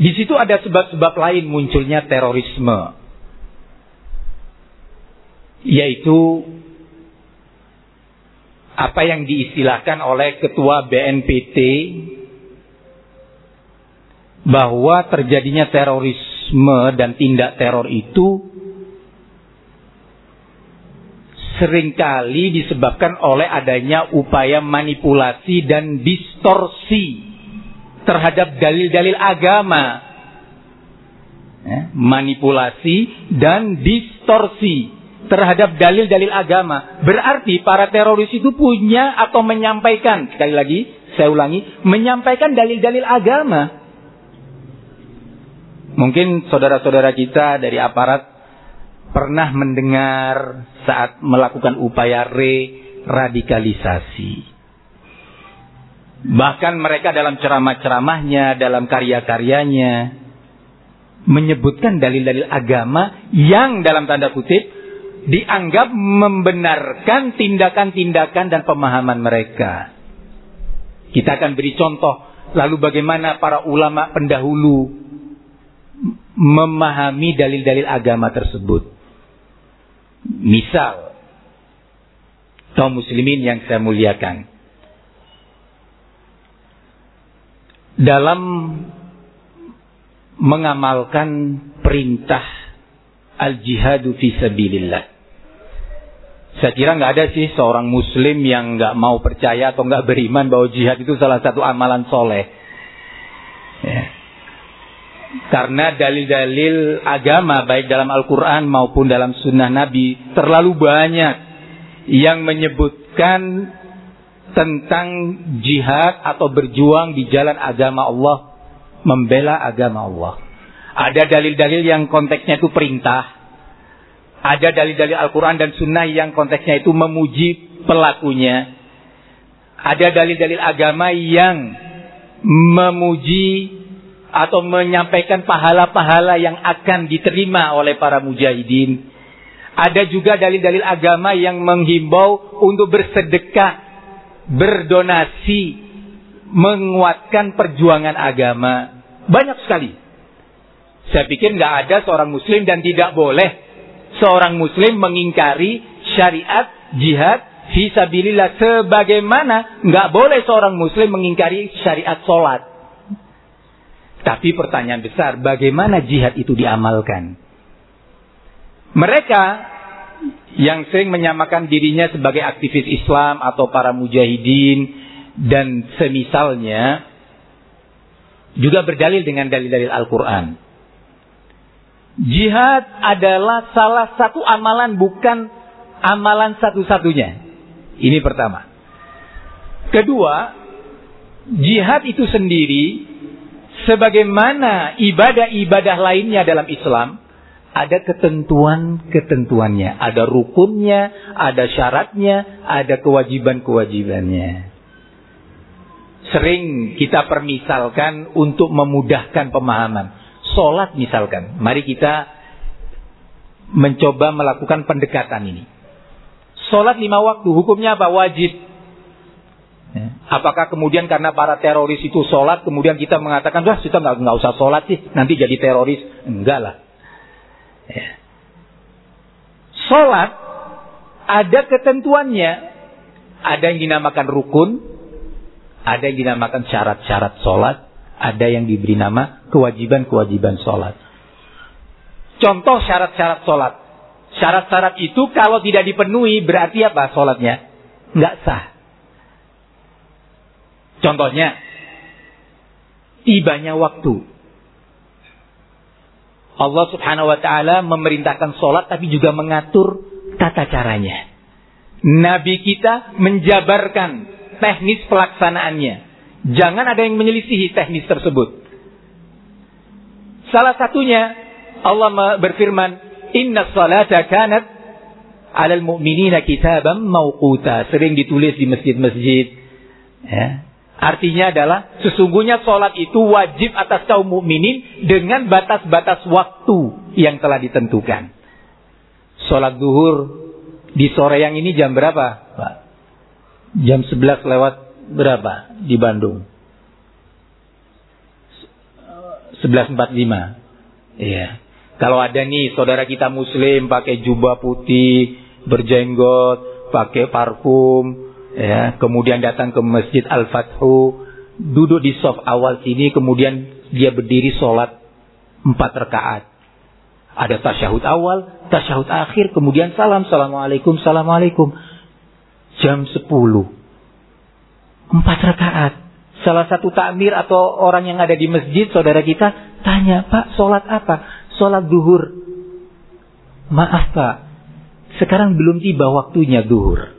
Di situ ada sebab-sebab lain munculnya terorisme. Yaitu apa yang diistilahkan oleh ketua BNPT bahwa terjadinya terorisme dan tindak teror itu sering kali disebabkan oleh adanya upaya manipulasi dan distorsi terhadap dalil-dalil agama. Ya, manipulasi dan distorsi terhadap dalil-dalil agama. Berarti para teroris itu punya atau menyampaikan, sekali lagi saya ulangi, menyampaikan dalil-dalil agama. Mungkin saudara-saudara kita dari aparat pernah mendengar saat melakukan upaya re-radikalisasi. Bahkan mereka dalam ceramah-ceramahnya, dalam karya-karyanya, menyebutkan dalil-dalil agama yang dalam tanda kutip dianggap membenarkan tindakan-tindakan dan pemahaman mereka. Kita akan beri contoh, lalu bagaimana para ulama pendahulu memahami dalil-dalil agama tersebut. Misal, kaum muslimin yang saya muliakan. Dalam mengamalkan perintah al-jihadu fi sabilillah. Saya kira nggak ada sih seorang muslim yang nggak mau percaya atau nggak beriman bahwa jihad itu salah satu amalan soleh. Ya. Karena dalil-dalil agama baik dalam Al-Quran maupun dalam sunnah Nabi terlalu banyak yang menyebutkan tentang jihad atau berjuang di jalan agama Allah, membela agama Allah. Ada dalil-dalil yang konteksnya itu perintah. Ada dalil-dalil Al-Quran dan sunnah yang konteksnya itu memuji pelakunya. Ada dalil-dalil agama yang memuji atau menyampaikan pahala-pahala yang akan diterima oleh para mujahidin. Ada juga dalil-dalil agama yang menghimbau untuk bersedekah, berdonasi, menguatkan perjuangan agama. Banyak sekali. Saya pikir nggak ada seorang muslim dan tidak boleh seorang muslim mengingkari syariat jihad visabilillah sebagaimana nggak boleh seorang muslim mengingkari syariat sholat tapi pertanyaan besar, bagaimana jihad itu diamalkan? Mereka yang sering menyamakan dirinya sebagai aktivis Islam atau para mujahidin dan semisalnya juga berdalil dengan dalil-dalil Al-Quran. Jihad adalah salah satu amalan bukan amalan satu-satunya. Ini pertama. Kedua, jihad itu sendiri sebagaimana ibadah-ibadah lainnya dalam Islam, ada ketentuan-ketentuannya, ada rukunnya, ada syaratnya, ada kewajiban-kewajibannya. Sering kita permisalkan untuk memudahkan pemahaman. Sholat misalkan, mari kita mencoba melakukan pendekatan ini. Sholat lima waktu, hukumnya apa? Wajib. Ya. Apakah kemudian karena para teroris itu sholat, kemudian kita mengatakan, wah kita nggak nggak usah sholat sih, nanti jadi teroris? Enggak lah. Ya. Ada ketentuannya, ada yang dinamakan rukun, ada yang dinamakan syarat-syarat sholat, ada yang diberi nama kewajiban-kewajiban sholat. Contoh syarat-syarat sholat. Syarat-syarat itu kalau tidak dipenuhi berarti apa sholatnya? Nggak sah. Contohnya, tibanya waktu. Allah subhanahu wa ta'ala memerintahkan sholat tapi juga mengatur tata caranya. Nabi kita menjabarkan teknis pelaksanaannya. Jangan ada yang menyelisihi teknis tersebut. Salah satunya Allah berfirman, Inna salata kanat alal mu'minina kitabam mauquta. Sering ditulis di masjid-masjid. Ya. Artinya adalah sesungguhnya sholat itu wajib atas kaum mukminin dengan batas-batas waktu yang telah ditentukan. Sholat duhur di sore yang ini jam berapa, Pak? Jam 11 lewat berapa di Bandung? 11.45. Iya. Kalau ada nih saudara kita muslim pakai jubah putih, berjenggot, pakai parfum, ya, kemudian datang ke Masjid Al-Fathu, duduk di soft awal sini, kemudian dia berdiri sholat empat rakaat. Ada tasyahud awal, tasyahud akhir, kemudian salam, assalamualaikum, assalamualaikum. Jam sepuluh. Empat rakaat. Salah satu takmir atau orang yang ada di masjid, saudara kita, tanya, Pak, sholat apa? Sholat duhur. Maaf Pak, sekarang belum tiba waktunya duhur.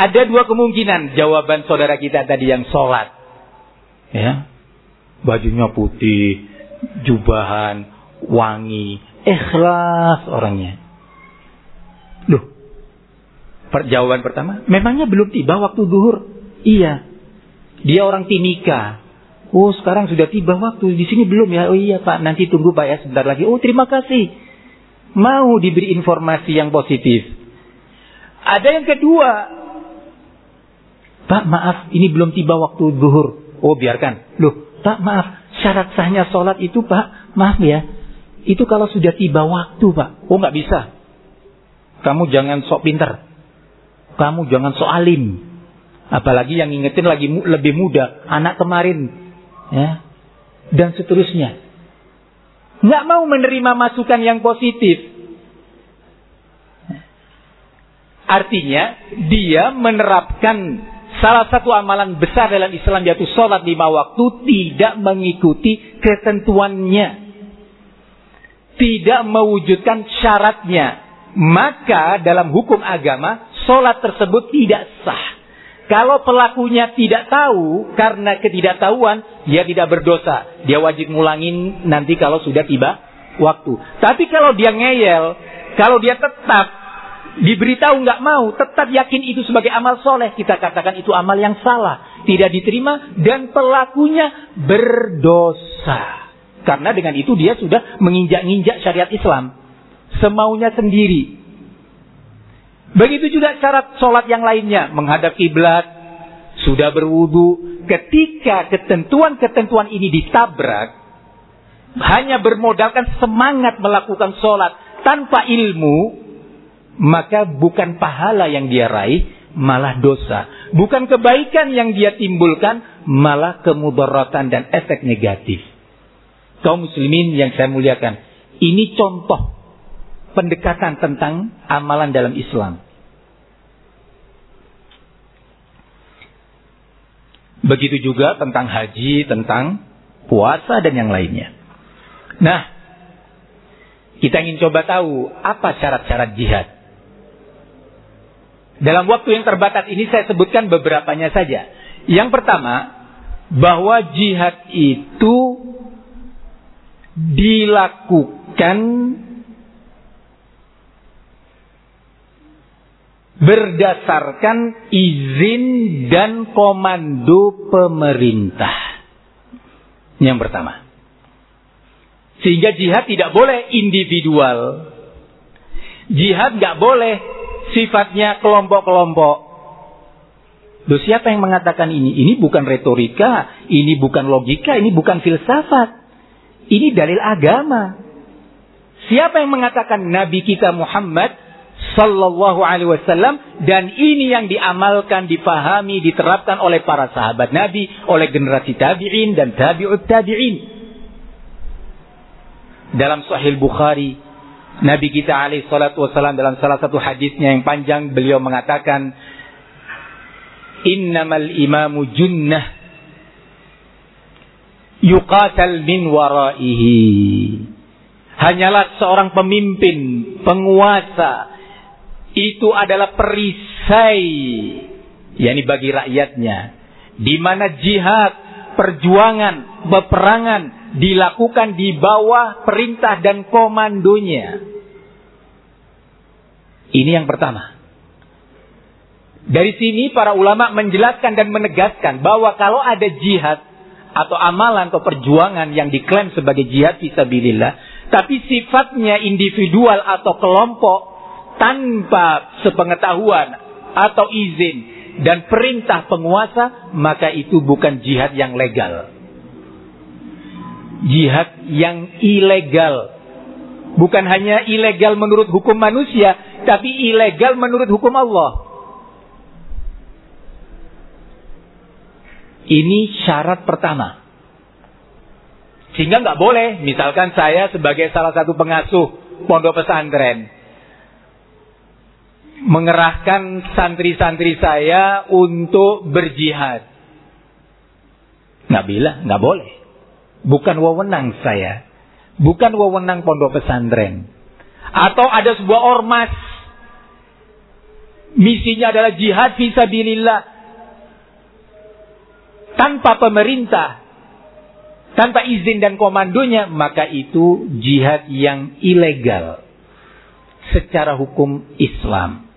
Ada dua kemungkinan jawaban saudara kita tadi yang sholat. Ya, bajunya putih, jubahan, wangi, ikhlas orangnya. Jawaban pertama, memangnya belum tiba waktu duhur? Iya, dia orang Timika. Oh sekarang sudah tiba waktu di sini belum ya? Oh iya Pak, nanti tunggu Pak ya sebentar lagi. Oh terima kasih. Mau diberi informasi yang positif. Ada yang kedua. Pak maaf, ini belum tiba waktu zuhur. Oh biarkan. Loh, Pak maaf, syarat sahnya sholat itu Pak, maaf ya. Itu kalau sudah tiba waktu Pak. Oh nggak bisa. Kamu jangan sok pinter. Kamu jangan sok alim. Apalagi yang ingetin lagi lebih muda, anak kemarin, ya, dan seterusnya. Nggak mau menerima masukan yang positif. Artinya dia menerapkan salah satu amalan besar dalam Islam yaitu sholat lima waktu tidak mengikuti ketentuannya. Tidak mewujudkan syaratnya. Maka dalam hukum agama sholat tersebut tidak sah. Kalau pelakunya tidak tahu karena ketidaktahuan, dia tidak berdosa. Dia wajib ngulangin nanti kalau sudah tiba waktu. Tapi kalau dia ngeyel, kalau dia tetap diberitahu nggak mau, tetap yakin itu sebagai amal soleh, kita katakan itu amal yang salah, tidak diterima dan pelakunya berdosa. Karena dengan itu dia sudah menginjak-injak syariat Islam semaunya sendiri. Begitu juga syarat sholat yang lainnya. Menghadap kiblat, sudah berwudu. Ketika ketentuan-ketentuan ini ditabrak, hanya bermodalkan semangat melakukan sholat tanpa ilmu, maka bukan pahala yang dia raih, malah dosa. Bukan kebaikan yang dia timbulkan, malah kemudaratan dan efek negatif. Kaum muslimin yang saya muliakan, ini contoh pendekatan tentang amalan dalam Islam. Begitu juga tentang haji, tentang puasa dan yang lainnya. Nah, kita ingin coba tahu apa syarat-syarat jihad. Dalam waktu yang terbatas ini saya sebutkan beberapanya saja. Yang pertama, bahwa jihad itu dilakukan berdasarkan izin dan komando pemerintah. Yang pertama. Sehingga jihad tidak boleh individual. Jihad nggak boleh sifatnya kelompok-kelompok. Loh siapa yang mengatakan ini? Ini bukan retorika, ini bukan logika, ini bukan filsafat. Ini dalil agama. Siapa yang mengatakan Nabi kita Muhammad Sallallahu alaihi wasallam dan ini yang diamalkan, dipahami, diterapkan oleh para sahabat Nabi, oleh generasi tabi'in dan tabi'ut tabi'in. Dalam Sahih Bukhari, Nabi kita alaihi salatu wasallam dalam salah satu hadisnya yang panjang beliau mengatakan, "Innamal imamu junnah yuqatal min waraihi." Hanyalah seorang pemimpin, penguasa itu adalah perisai. Yakni bagi rakyatnya. Di mana jihad perjuangan peperangan dilakukan di bawah perintah dan komandonya. Ini yang pertama. Dari sini para ulama menjelaskan dan menegaskan bahwa kalau ada jihad atau amalan atau perjuangan yang diklaim sebagai jihad fisabilillah tapi sifatnya individual atau kelompok tanpa sepengetahuan atau izin dan perintah penguasa, maka itu bukan jihad yang legal. Jihad yang ilegal. Bukan hanya ilegal menurut hukum manusia, tapi ilegal menurut hukum Allah. Ini syarat pertama. Sehingga nggak boleh, misalkan saya sebagai salah satu pengasuh pondok pesantren, mengerahkan santri-santri saya untuk berjihad. Nggak bila, nggak boleh. Bukan wewenang saya. Bukan wewenang pondok pesantren. Atau ada sebuah ormas. Misinya adalah jihad visabilillah. Tanpa pemerintah. Tanpa izin dan komandonya. Maka itu jihad yang ilegal. Secara hukum Islam.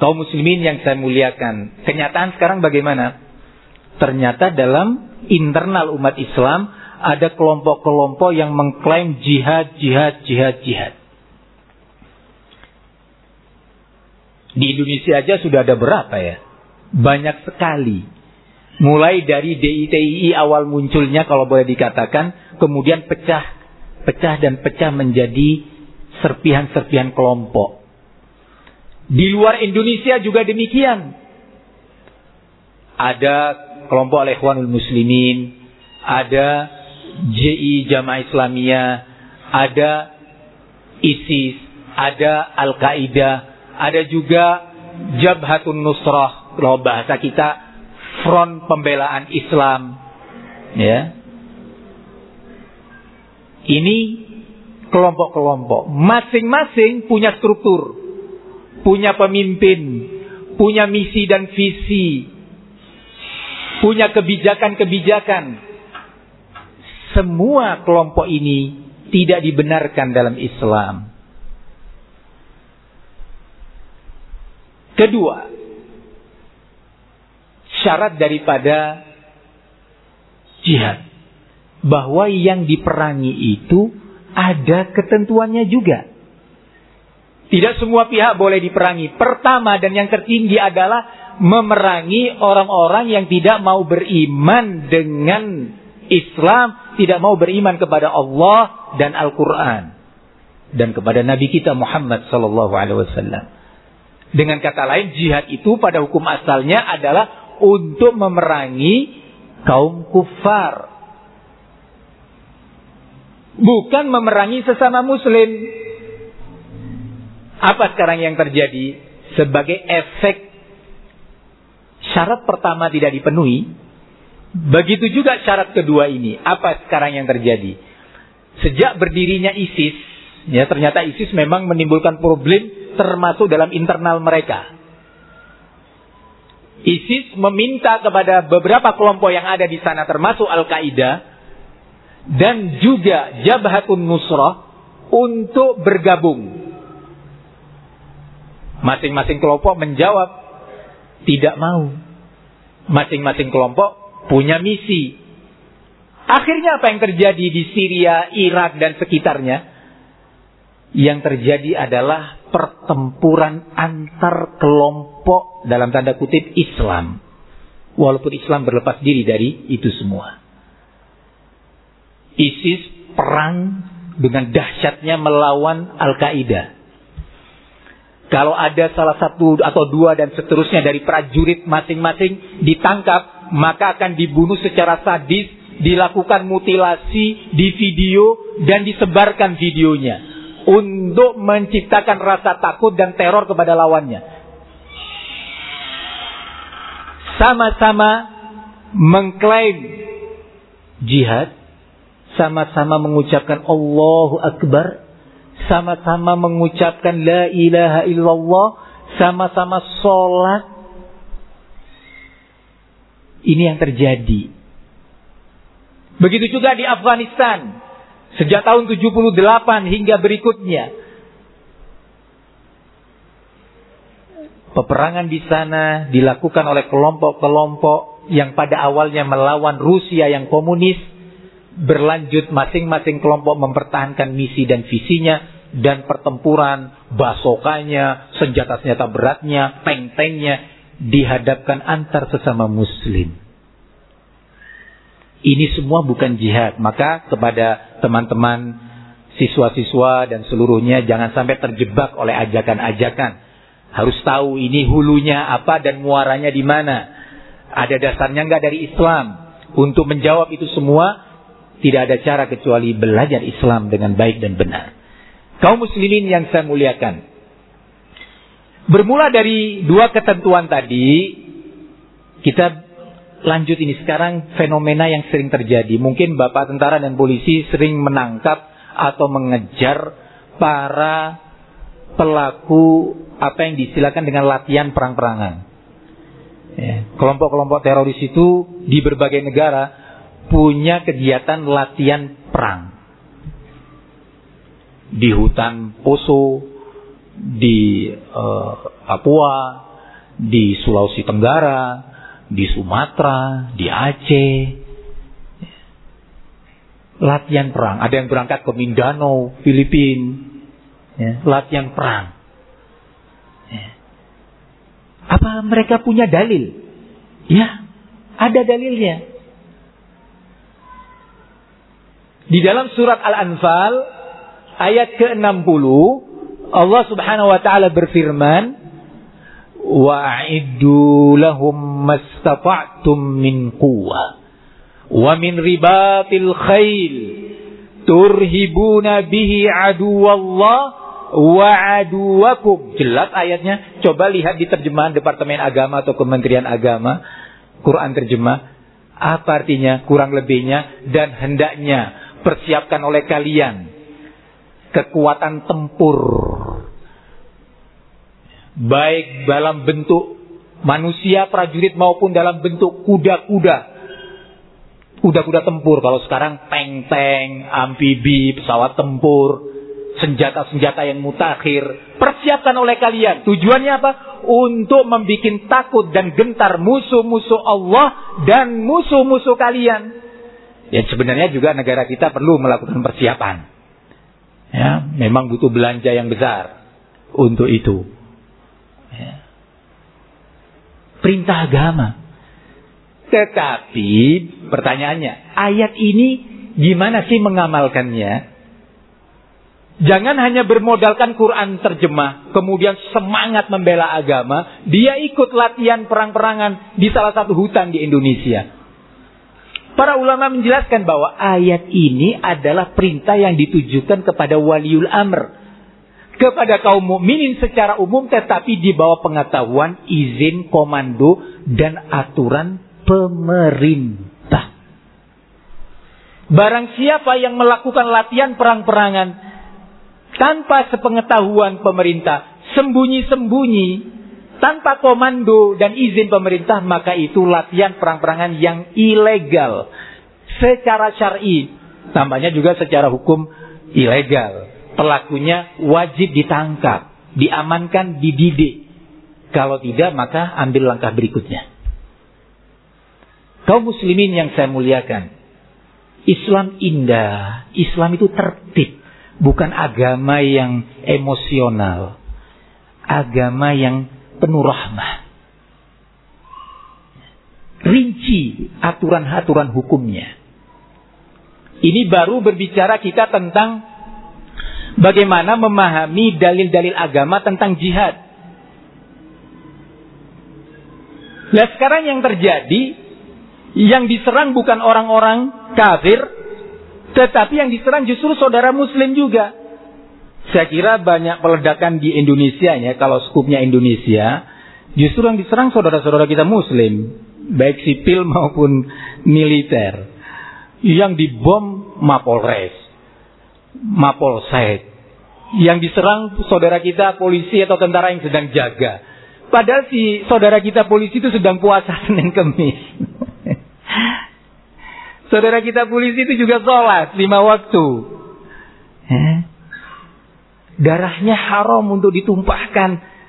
Kaum muslimin yang saya muliakan. Kenyataan sekarang bagaimana? Ternyata dalam internal umat Islam ada kelompok-kelompok yang mengklaim jihad, jihad, jihad, jihad. Di Indonesia aja sudah ada berapa ya? Banyak sekali. Mulai dari DITII awal munculnya kalau boleh dikatakan, kemudian pecah, pecah dan pecah menjadi serpihan-serpihan kelompok. Di luar Indonesia juga demikian. Ada kelompok Al-Ikhwanul Muslimin, ada JI Jamaah Islamiyah, ada ISIS, ada Al-Qaeda, ada juga Jabhatun Nusrah, kalau bahasa kita Front Pembelaan Islam. Ya. Ini kelompok-kelompok, masing-masing punya struktur, punya pemimpin, punya misi dan visi, punya kebijakan-kebijakan. Semua kelompok ini tidak dibenarkan dalam Islam. Kedua, syarat daripada jihad bahwa yang diperangi itu ada ketentuannya juga. Tidak semua pihak boleh diperangi. Pertama dan yang tertinggi adalah memerangi orang-orang yang tidak mau beriman dengan Islam, tidak mau beriman kepada Allah dan Al-Quran dan kepada Nabi kita Muhammad Sallallahu Alaihi Wasallam. Dengan kata lain, jihad itu pada hukum asalnya adalah untuk memerangi kaum kufar, bukan memerangi sesama Muslim. Apa sekarang yang terjadi sebagai efek syarat pertama tidak dipenuhi, begitu juga syarat kedua ini. Apa sekarang yang terjadi? Sejak berdirinya ISIS, ya ternyata ISIS memang menimbulkan problem termasuk dalam internal mereka. ISIS meminta kepada beberapa kelompok yang ada di sana termasuk Al-Qaeda dan juga Jabhatun Nusrah untuk bergabung. Masing-masing kelompok menjawab tidak mau. Masing-masing kelompok punya misi. Akhirnya apa yang terjadi di Syria, Irak, dan sekitarnya? Yang terjadi adalah pertempuran antar kelompok dalam tanda kutip Islam. Walaupun Islam berlepas diri dari itu semua. ISIS perang dengan dahsyatnya melawan Al-Qaeda. Kalau ada salah satu atau dua dan seterusnya dari prajurit masing-masing ditangkap, maka akan dibunuh secara sadis, dilakukan mutilasi di video dan disebarkan videonya. Untuk menciptakan rasa takut dan teror kepada lawannya. Sama-sama mengklaim jihad, sama-sama mengucapkan Allahu Akbar, sama-sama mengucapkan la ilaha illallah, sama-sama sholat. Ini yang terjadi. Begitu juga di Afghanistan. Sejak tahun 78 hingga berikutnya. Peperangan di sana dilakukan oleh kelompok-kelompok yang pada awalnya melawan Rusia yang komunis berlanjut masing-masing kelompok mempertahankan misi dan visinya dan pertempuran, basokanya, senjata-senjata beratnya, tank-tanknya dihadapkan antar sesama muslim. Ini semua bukan jihad. Maka kepada teman-teman siswa-siswa dan seluruhnya jangan sampai terjebak oleh ajakan-ajakan. Harus tahu ini hulunya apa dan muaranya di mana. Ada dasarnya nggak dari Islam? Untuk menjawab itu semua, tidak ada cara kecuali belajar Islam dengan baik dan benar. Kaum muslimin yang saya muliakan. Bermula dari dua ketentuan tadi, kita lanjut ini sekarang fenomena yang sering terjadi. Mungkin bapak tentara dan polisi sering menangkap atau mengejar para pelaku apa yang disilakan dengan latihan perang-perangan. Ya, kelompok-kelompok teroris itu di berbagai negara punya kegiatan latihan perang. Di hutan Poso, di uh, Papua, di Sulawesi Tenggara, di Sumatera, di Aceh. Latihan perang. Ada yang berangkat ke Mindanao, Filipina. Ya, latihan perang. Ya. Apa mereka punya dalil? Ya, ada dalilnya. Di dalam surat Al-Anfal ayat ke-60 Allah Subhanahu wa taala berfirman wa'iddu lahum mastata'tum min quwwah wa min ribatil khail turhibuna bihi aduwallah wa aduwakum. Jelas ayatnya. Coba lihat di terjemahan Departemen Agama atau Kementerian Agama. Quran terjemah. Apa artinya? Kurang lebihnya. Dan hendaknya persiapkan oleh kalian. Kekuatan tempur baik dalam bentuk manusia prajurit maupun dalam bentuk kuda-kuda. Kuda-kuda tempur kalau sekarang tank-tank, amfibi, pesawat tempur, senjata-senjata yang mutakhir persiapkan oleh kalian. Tujuannya apa? Untuk membuat takut dan gentar musuh-musuh Allah dan musuh-musuh kalian. Ya sebenarnya juga negara kita perlu melakukan persiapan. Ya, memang butuh belanja yang besar untuk itu. Ya. Perintah agama. Tetapi pertanyaannya, ayat ini gimana sih mengamalkannya? Jangan hanya bermodalkan Quran terjemah, kemudian semangat membela agama, dia ikut latihan perang-perangan di salah satu hutan di Indonesia. Para ulama menjelaskan bahwa ayat ini adalah perintah yang ditujukan kepada waliul amr, kepada kaum mukminin secara umum tetapi di bawah pengetahuan izin komando dan aturan pemerintah. Barang siapa yang melakukan latihan perang-perangan tanpa sepengetahuan pemerintah, sembunyi-sembunyi, tanpa komando dan izin pemerintah, maka itu latihan perang-perangan yang ilegal secara syar'i, tambahnya juga secara hukum ilegal pelakunya wajib ditangkap, diamankan, dididik. Kalau tidak, maka ambil langkah berikutnya. Kaum muslimin yang saya muliakan. Islam indah. Islam itu tertib. Bukan agama yang emosional. Agama yang penuh rahmah. Rinci aturan-aturan hukumnya. Ini baru berbicara kita tentang bagaimana memahami dalil-dalil agama tentang jihad. Nah sekarang yang terjadi, yang diserang bukan orang-orang kafir, tetapi yang diserang justru saudara muslim juga. Saya kira banyak peledakan di Indonesia ya, kalau skupnya Indonesia, justru yang diserang saudara-saudara kita muslim, baik sipil maupun militer. Yang dibom Mapolres, Mapolsek, yang diserang saudara kita polisi atau tentara yang sedang jaga. Padahal si saudara kita polisi itu sedang puasa Senin Kemis. saudara kita polisi itu juga sholat lima waktu. Eh? Darahnya haram untuk ditumpahkan.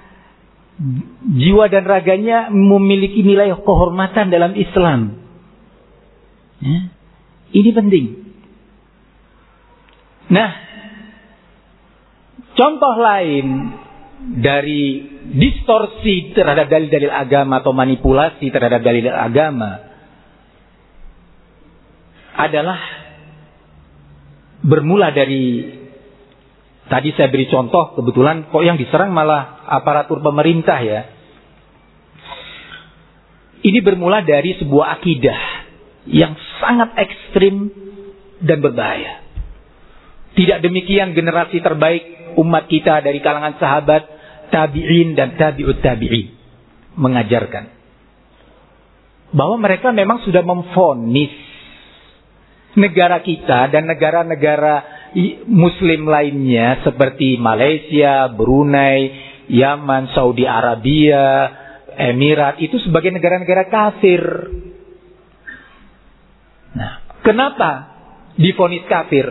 Jiwa dan raganya memiliki nilai kehormatan dalam Islam. Eh? Ini penting. Nah, Contoh lain dari distorsi terhadap dalil-dalil agama atau manipulasi terhadap dalil agama adalah bermula dari tadi saya beri contoh kebetulan kok yang diserang malah aparatur pemerintah ya Ini bermula dari sebuah akidah yang sangat ekstrim dan berbahaya. Tidak demikian generasi terbaik umat kita dari kalangan sahabat, tabi'in dan tabi'ut tabi'in mengajarkan. Bahwa mereka memang sudah memfonis negara kita dan negara-negara muslim lainnya seperti Malaysia, Brunei, Yaman, Saudi Arabia, Emirat itu sebagai negara-negara kafir. Nah, kenapa difonis kafir?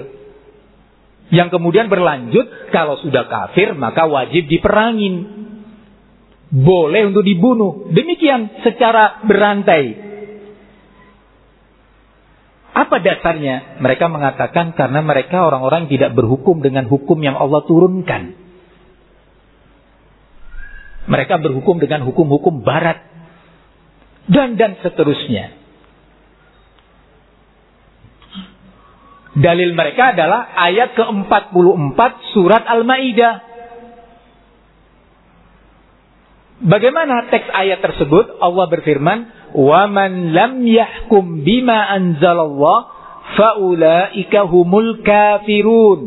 Yang kemudian berlanjut, kalau sudah kafir maka wajib diperangin. Boleh untuk dibunuh. Demikian secara berantai. Apa dasarnya? Mereka mengatakan karena mereka orang-orang tidak berhukum dengan hukum yang Allah turunkan. Mereka berhukum dengan hukum-hukum barat. Dan dan seterusnya. Dalil mereka adalah ayat ke-44 surat Al-Maidah. Bagaimana teks ayat tersebut? Allah berfirman, "Wa man lam yahkum bima anzalallah faulaika humul kafirun."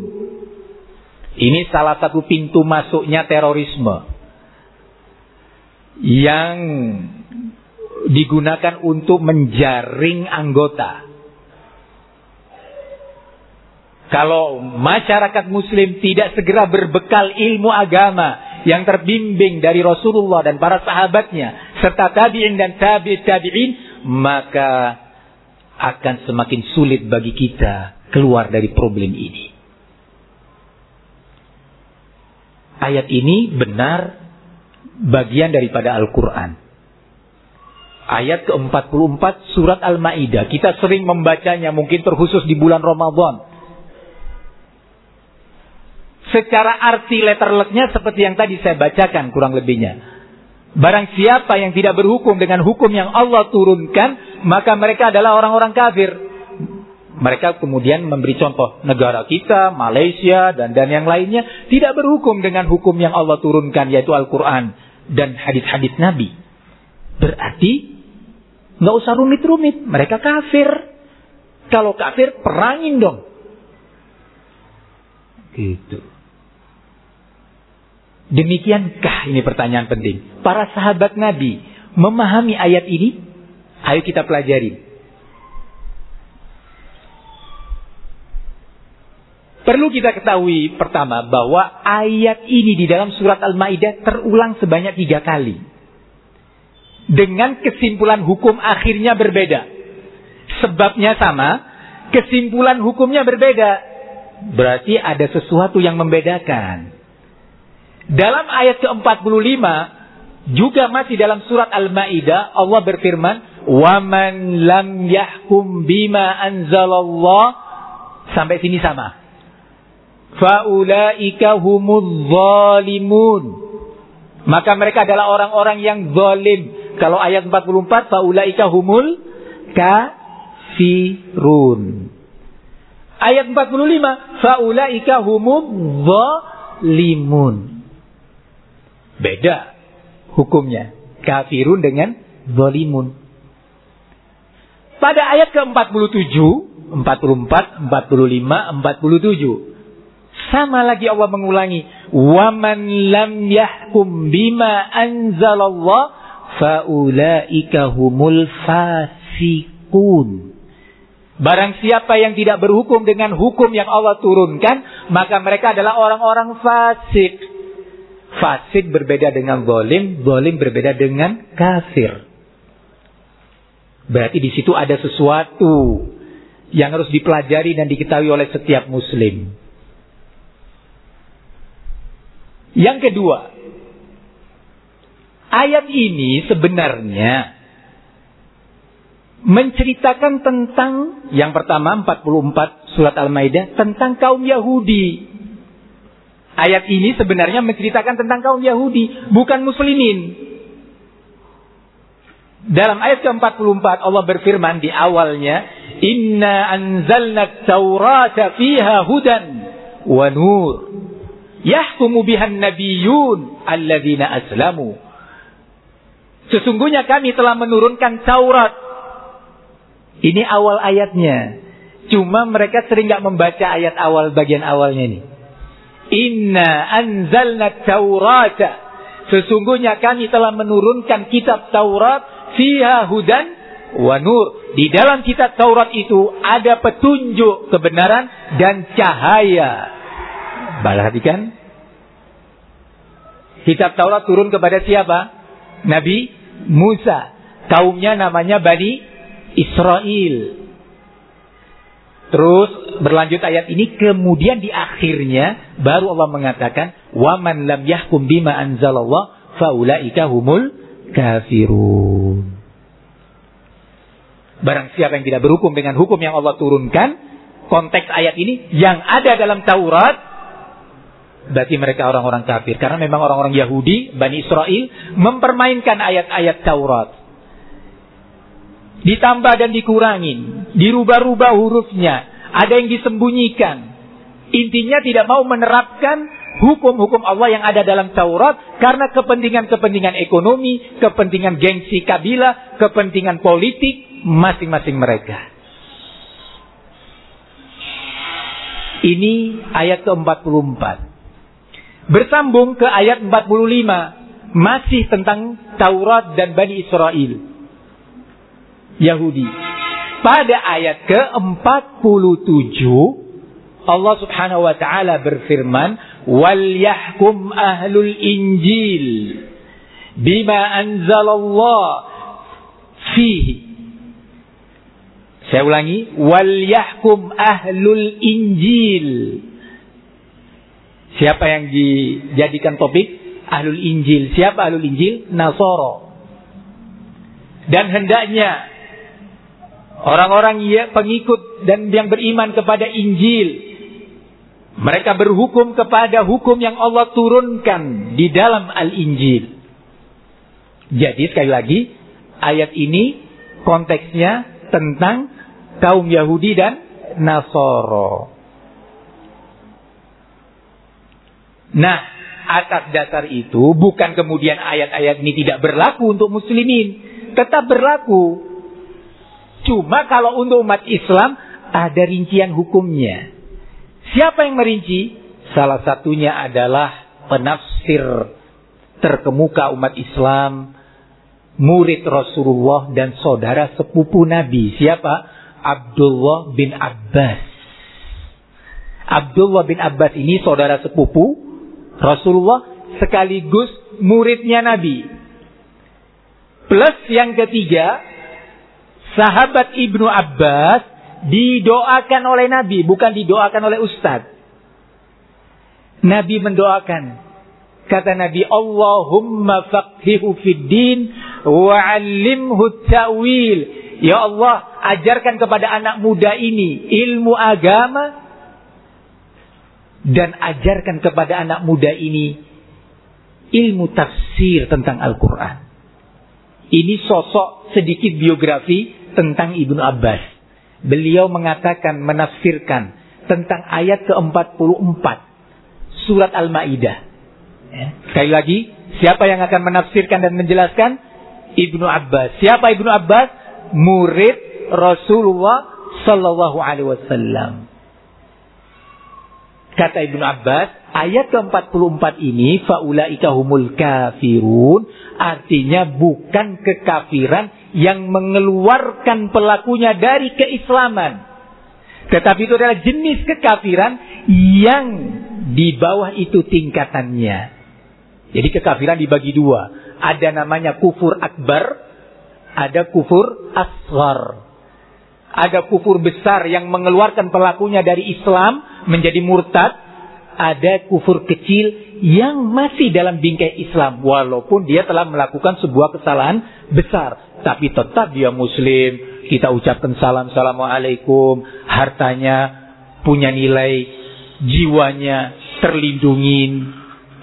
Ini salah satu pintu masuknya terorisme yang digunakan untuk menjaring anggota. Kalau masyarakat muslim tidak segera berbekal ilmu agama yang terbimbing dari Rasulullah dan para sahabatnya serta tabi'in dan tabi'in tabi'in maka akan semakin sulit bagi kita keluar dari problem ini. Ayat ini benar bagian daripada Al-Quran. Ayat ke-44 surat Al-Ma'idah. Kita sering membacanya mungkin terkhusus di bulan Ramadan. Secara arti letterleknya seperti yang tadi saya bacakan kurang lebihnya. Barang siapa yang tidak berhukum dengan hukum yang Allah turunkan, maka mereka adalah orang-orang kafir. Mereka kemudian memberi contoh negara kita, Malaysia dan dan yang lainnya tidak berhukum dengan hukum yang Allah turunkan yaitu Al-Qur'an dan hadis-hadis Nabi. Berarti nggak usah rumit-rumit, mereka kafir. Kalau kafir perangin dong. Gitu. Demikiankah ini pertanyaan penting? Para sahabat Nabi memahami ayat ini? Ayo kita pelajari. Perlu kita ketahui pertama bahwa ayat ini di dalam surat Al-Ma'idah terulang sebanyak tiga kali. Dengan kesimpulan hukum akhirnya berbeda. Sebabnya sama, kesimpulan hukumnya berbeda. Berarti ada sesuatu yang membedakan. Dalam ayat ke-45 juga masih dalam surat Al-Maidah Allah berfirman, "Waman lam yahkum bima anzalallah" sampai sini sama. Faulaika humuz zalimun. Maka mereka adalah orang-orang yang zalim. Kalau ayat 44 faulaika humul kafirun. Ayat 45 faulaika humuz zalimun. Beda hukumnya. Kafirun dengan zalimun. Pada ayat ke-47, 44, 45, 47 sama lagi Allah mengulangi, "Waman lam yahkum bima anzalallah faulaika humul fasikun." Barang siapa yang tidak berhukum dengan hukum yang Allah turunkan, maka mereka adalah orang-orang fasik. Fasik berbeda dengan zalim, zalim berbeda dengan kafir. Berarti di situ ada sesuatu yang harus dipelajari dan diketahui oleh setiap muslim. Yang kedua, ayat ini sebenarnya menceritakan tentang yang pertama 44 surat Al-Maidah tentang kaum Yahudi. Ayat ini sebenarnya menceritakan tentang kaum Yahudi, bukan muslimin. Dalam ayat ke-44 Allah berfirman di awalnya, "Inna anzalna taurata fiha hudan wa nur." Yahkumu bihan nabiyun alladzina aslamu. Sesungguhnya kami telah menurunkan Taurat. Ini awal ayatnya. Cuma mereka sering nggak membaca ayat awal bagian awalnya ini. Inna anzalna Taurata. Sesungguhnya kami telah menurunkan kitab Taurat fiha hudan wa nur. Di dalam kitab Taurat itu ada petunjuk kebenaran dan cahaya. Perhatikan. Kitab Taurat turun kepada siapa? Nabi Musa. Kaumnya namanya Bani Israel. Terus berlanjut ayat ini kemudian di akhirnya baru Allah mengatakan waman lam yahkum bima anzalallah faulaika humul kafirun. Barang siapa yang tidak berhukum dengan hukum yang Allah turunkan, konteks ayat ini yang ada dalam Taurat berarti mereka orang-orang kafir karena memang orang-orang Yahudi Bani Israel mempermainkan ayat-ayat Taurat ditambah dan dikurangin, dirubah-rubah hurufnya, ada yang disembunyikan. Intinya tidak mau menerapkan hukum-hukum Allah yang ada dalam Taurat karena kepentingan-kepentingan ekonomi, kepentingan gengsi kabilah, kepentingan politik masing-masing mereka. Ini ayat ke-44. Bersambung ke ayat 45 masih tentang Taurat dan Bani Israel. Yahudi. Pada ayat ke-47 Allah Subhanahu wa taala berfirman, "Wal yahkum ahlul Injil bima anzalallah fihi." Saya ulangi, "Wal yahkum ahlul Injil." Siapa yang dijadikan topik? Ahlul Injil. Siapa Ahlul Injil? Nasoro. Dan hendaknya Orang-orang ya, pengikut dan yang beriman kepada Injil. Mereka berhukum kepada hukum yang Allah turunkan di dalam Al-Injil. Jadi sekali lagi, ayat ini konteksnya tentang kaum Yahudi dan Nasoro. Nah, atas dasar itu bukan kemudian ayat-ayat ini tidak berlaku untuk muslimin. Tetap berlaku. Cuma kalau untuk umat Islam ada rincian hukumnya. Siapa yang merinci? Salah satunya adalah penafsir terkemuka umat Islam, murid Rasulullah dan saudara sepupu Nabi. Siapa? Abdullah bin Abbas. Abdullah bin Abbas ini saudara sepupu Rasulullah sekaligus muridnya Nabi. Plus yang ketiga, sahabat Ibnu Abbas didoakan oleh Nabi, bukan didoakan oleh ustadz. Nabi mendoakan. Kata Nabi, Allahumma faqhihu fid din wa'allimhu ta'wil. Ya Allah, ajarkan kepada anak muda ini ilmu agama dan ajarkan kepada anak muda ini ilmu tafsir tentang Al-Quran. Ini sosok sedikit biografi tentang Ibnu Abbas. Beliau mengatakan, menafsirkan tentang ayat ke-44 surat Al-Maidah. Ya. Sekali lagi, siapa yang akan menafsirkan dan menjelaskan? Ibnu Abbas. Siapa Ibnu Abbas? Murid Rasulullah Sallallahu Alaihi Wasallam. Kata Ibnu Abbas, ayat ke-44 ini faulaika humul kafirun artinya bukan kekafiran yang mengeluarkan pelakunya dari keislaman. Tetapi itu adalah jenis kekafiran yang di bawah itu tingkatannya. Jadi kekafiran dibagi dua. Ada namanya kufur akbar, ada kufur asghar. Ada kufur besar yang mengeluarkan pelakunya dari Islam menjadi murtad. Ada kufur kecil yang masih dalam bingkai Islam. Walaupun dia telah melakukan sebuah kesalahan besar. Tapi tetap dia muslim. Kita ucapkan salam, assalamualaikum. Hartanya punya nilai. Jiwanya terlindungin.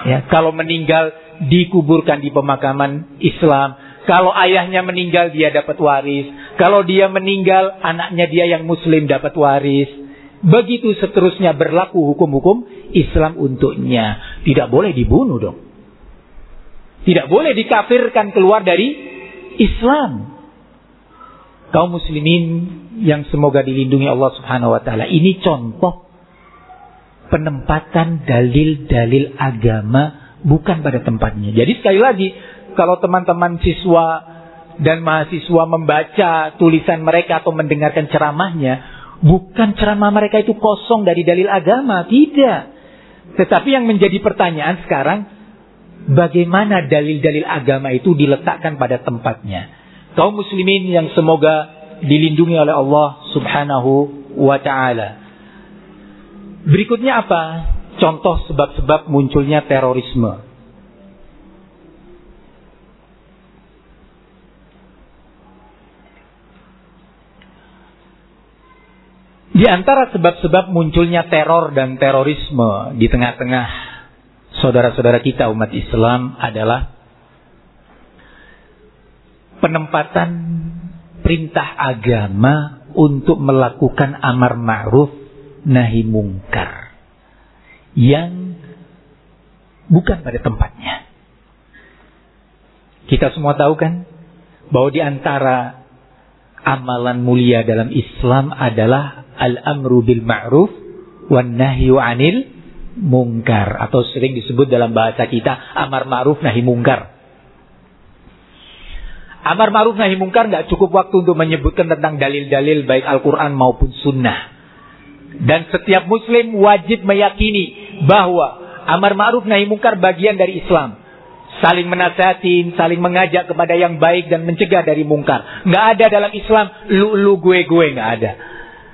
Ya, kalau meninggal dikuburkan di pemakaman Islam kalau ayahnya meninggal dia dapat waris. Kalau dia meninggal anaknya dia yang muslim dapat waris. Begitu seterusnya berlaku hukum-hukum Islam untuknya. Tidak boleh dibunuh dong. Tidak boleh dikafirkan keluar dari Islam. Kaum muslimin yang semoga dilindungi Allah Subhanahu wa taala. Ini contoh penempatan dalil-dalil agama bukan pada tempatnya. Jadi sekali lagi, kalau teman-teman siswa dan mahasiswa membaca tulisan mereka atau mendengarkan ceramahnya, bukan ceramah mereka itu kosong dari dalil agama, tidak. Tetapi yang menjadi pertanyaan sekarang, bagaimana dalil-dalil agama itu diletakkan pada tempatnya? Kaum muslimin yang semoga dilindungi oleh Allah Subhanahu wa taala. Berikutnya apa? Contoh sebab-sebab munculnya terorisme. Di antara sebab-sebab munculnya teror dan terorisme di tengah-tengah saudara-saudara kita umat Islam adalah penempatan perintah agama untuk melakukan amar ma'ruf nahi mungkar yang bukan pada tempatnya. Kita semua tahu kan bahwa di antara amalan mulia dalam Islam adalah al-amru bil ma'ruf wan nahyu 'anil mungkar atau sering disebut dalam bahasa kita amar ma'ruf nahi mungkar. Amar ma'ruf nahi mungkar nggak cukup waktu untuk menyebutkan tentang dalil-dalil baik Al-Qur'an maupun sunnah. Dan setiap muslim wajib meyakini bahwa amar ma'ruf nahi mungkar bagian dari Islam. Saling menasihatin, saling mengajak kepada yang baik dan mencegah dari mungkar. Nggak ada dalam Islam lu-lu gue-gue nggak ada.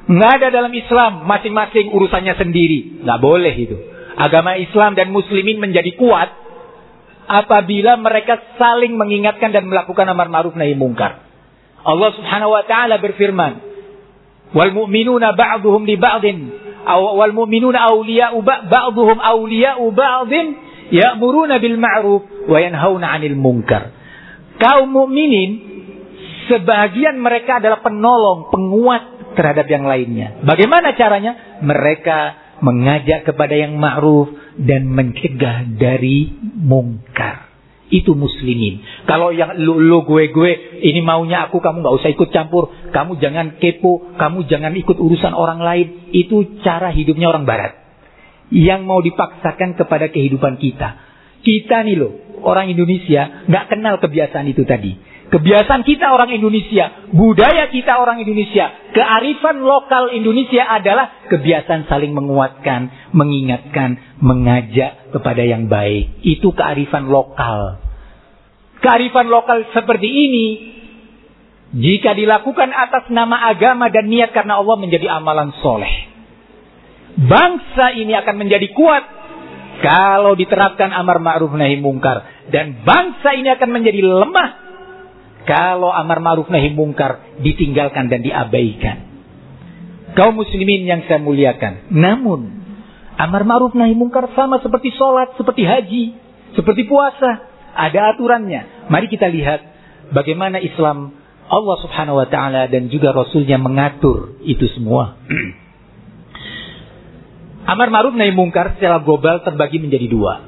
Nggak ada dalam Islam masing-masing urusannya sendiri. Nggak boleh itu. Agama Islam dan muslimin menjadi kuat apabila mereka saling mengingatkan dan melakukan amar ma'ruf nahi mungkar. Allah Subhanahu wa taala berfirman, Wal mu'minuna ba'duhum li ba'din wal mu'minuna awliya'u ba'duhum awliya'u ba'din ya'muruna bil ma'ruf wa yanhauna 'anil munkar. Kaum mukminin sebagian mereka adalah penolong, penguat terhadap yang lainnya. Bagaimana caranya? Mereka mengajak kepada yang ma'ruf dan mencegah dari mungkar itu muslimin. Kalau yang lu, lu gue gue ini maunya aku kamu nggak usah ikut campur, kamu jangan kepo, kamu jangan ikut urusan orang lain. Itu cara hidupnya orang barat. Yang mau dipaksakan kepada kehidupan kita. Kita nih loh, orang Indonesia nggak kenal kebiasaan itu tadi. Kebiasaan kita orang Indonesia, budaya kita orang Indonesia, kearifan lokal Indonesia adalah kebiasaan saling menguatkan, mengingatkan, mengajak kepada yang baik. Itu kearifan lokal. Kearifan lokal seperti ini, jika dilakukan atas nama agama dan niat karena Allah menjadi amalan soleh. Bangsa ini akan menjadi kuat kalau diterapkan amar ma'ruf nahi mungkar. Dan bangsa ini akan menjadi lemah kalau amar ma'ruf nahi mungkar ditinggalkan dan diabaikan. Kaum muslimin yang saya muliakan. Namun, amar ma'ruf nahi mungkar sama seperti sholat, seperti haji, seperti puasa. Ada aturannya. Mari kita lihat bagaimana Islam Allah subhanahu wa ta'ala dan juga Rasulnya mengatur itu semua. Amar ma'ruf nahi mungkar secara global terbagi menjadi dua.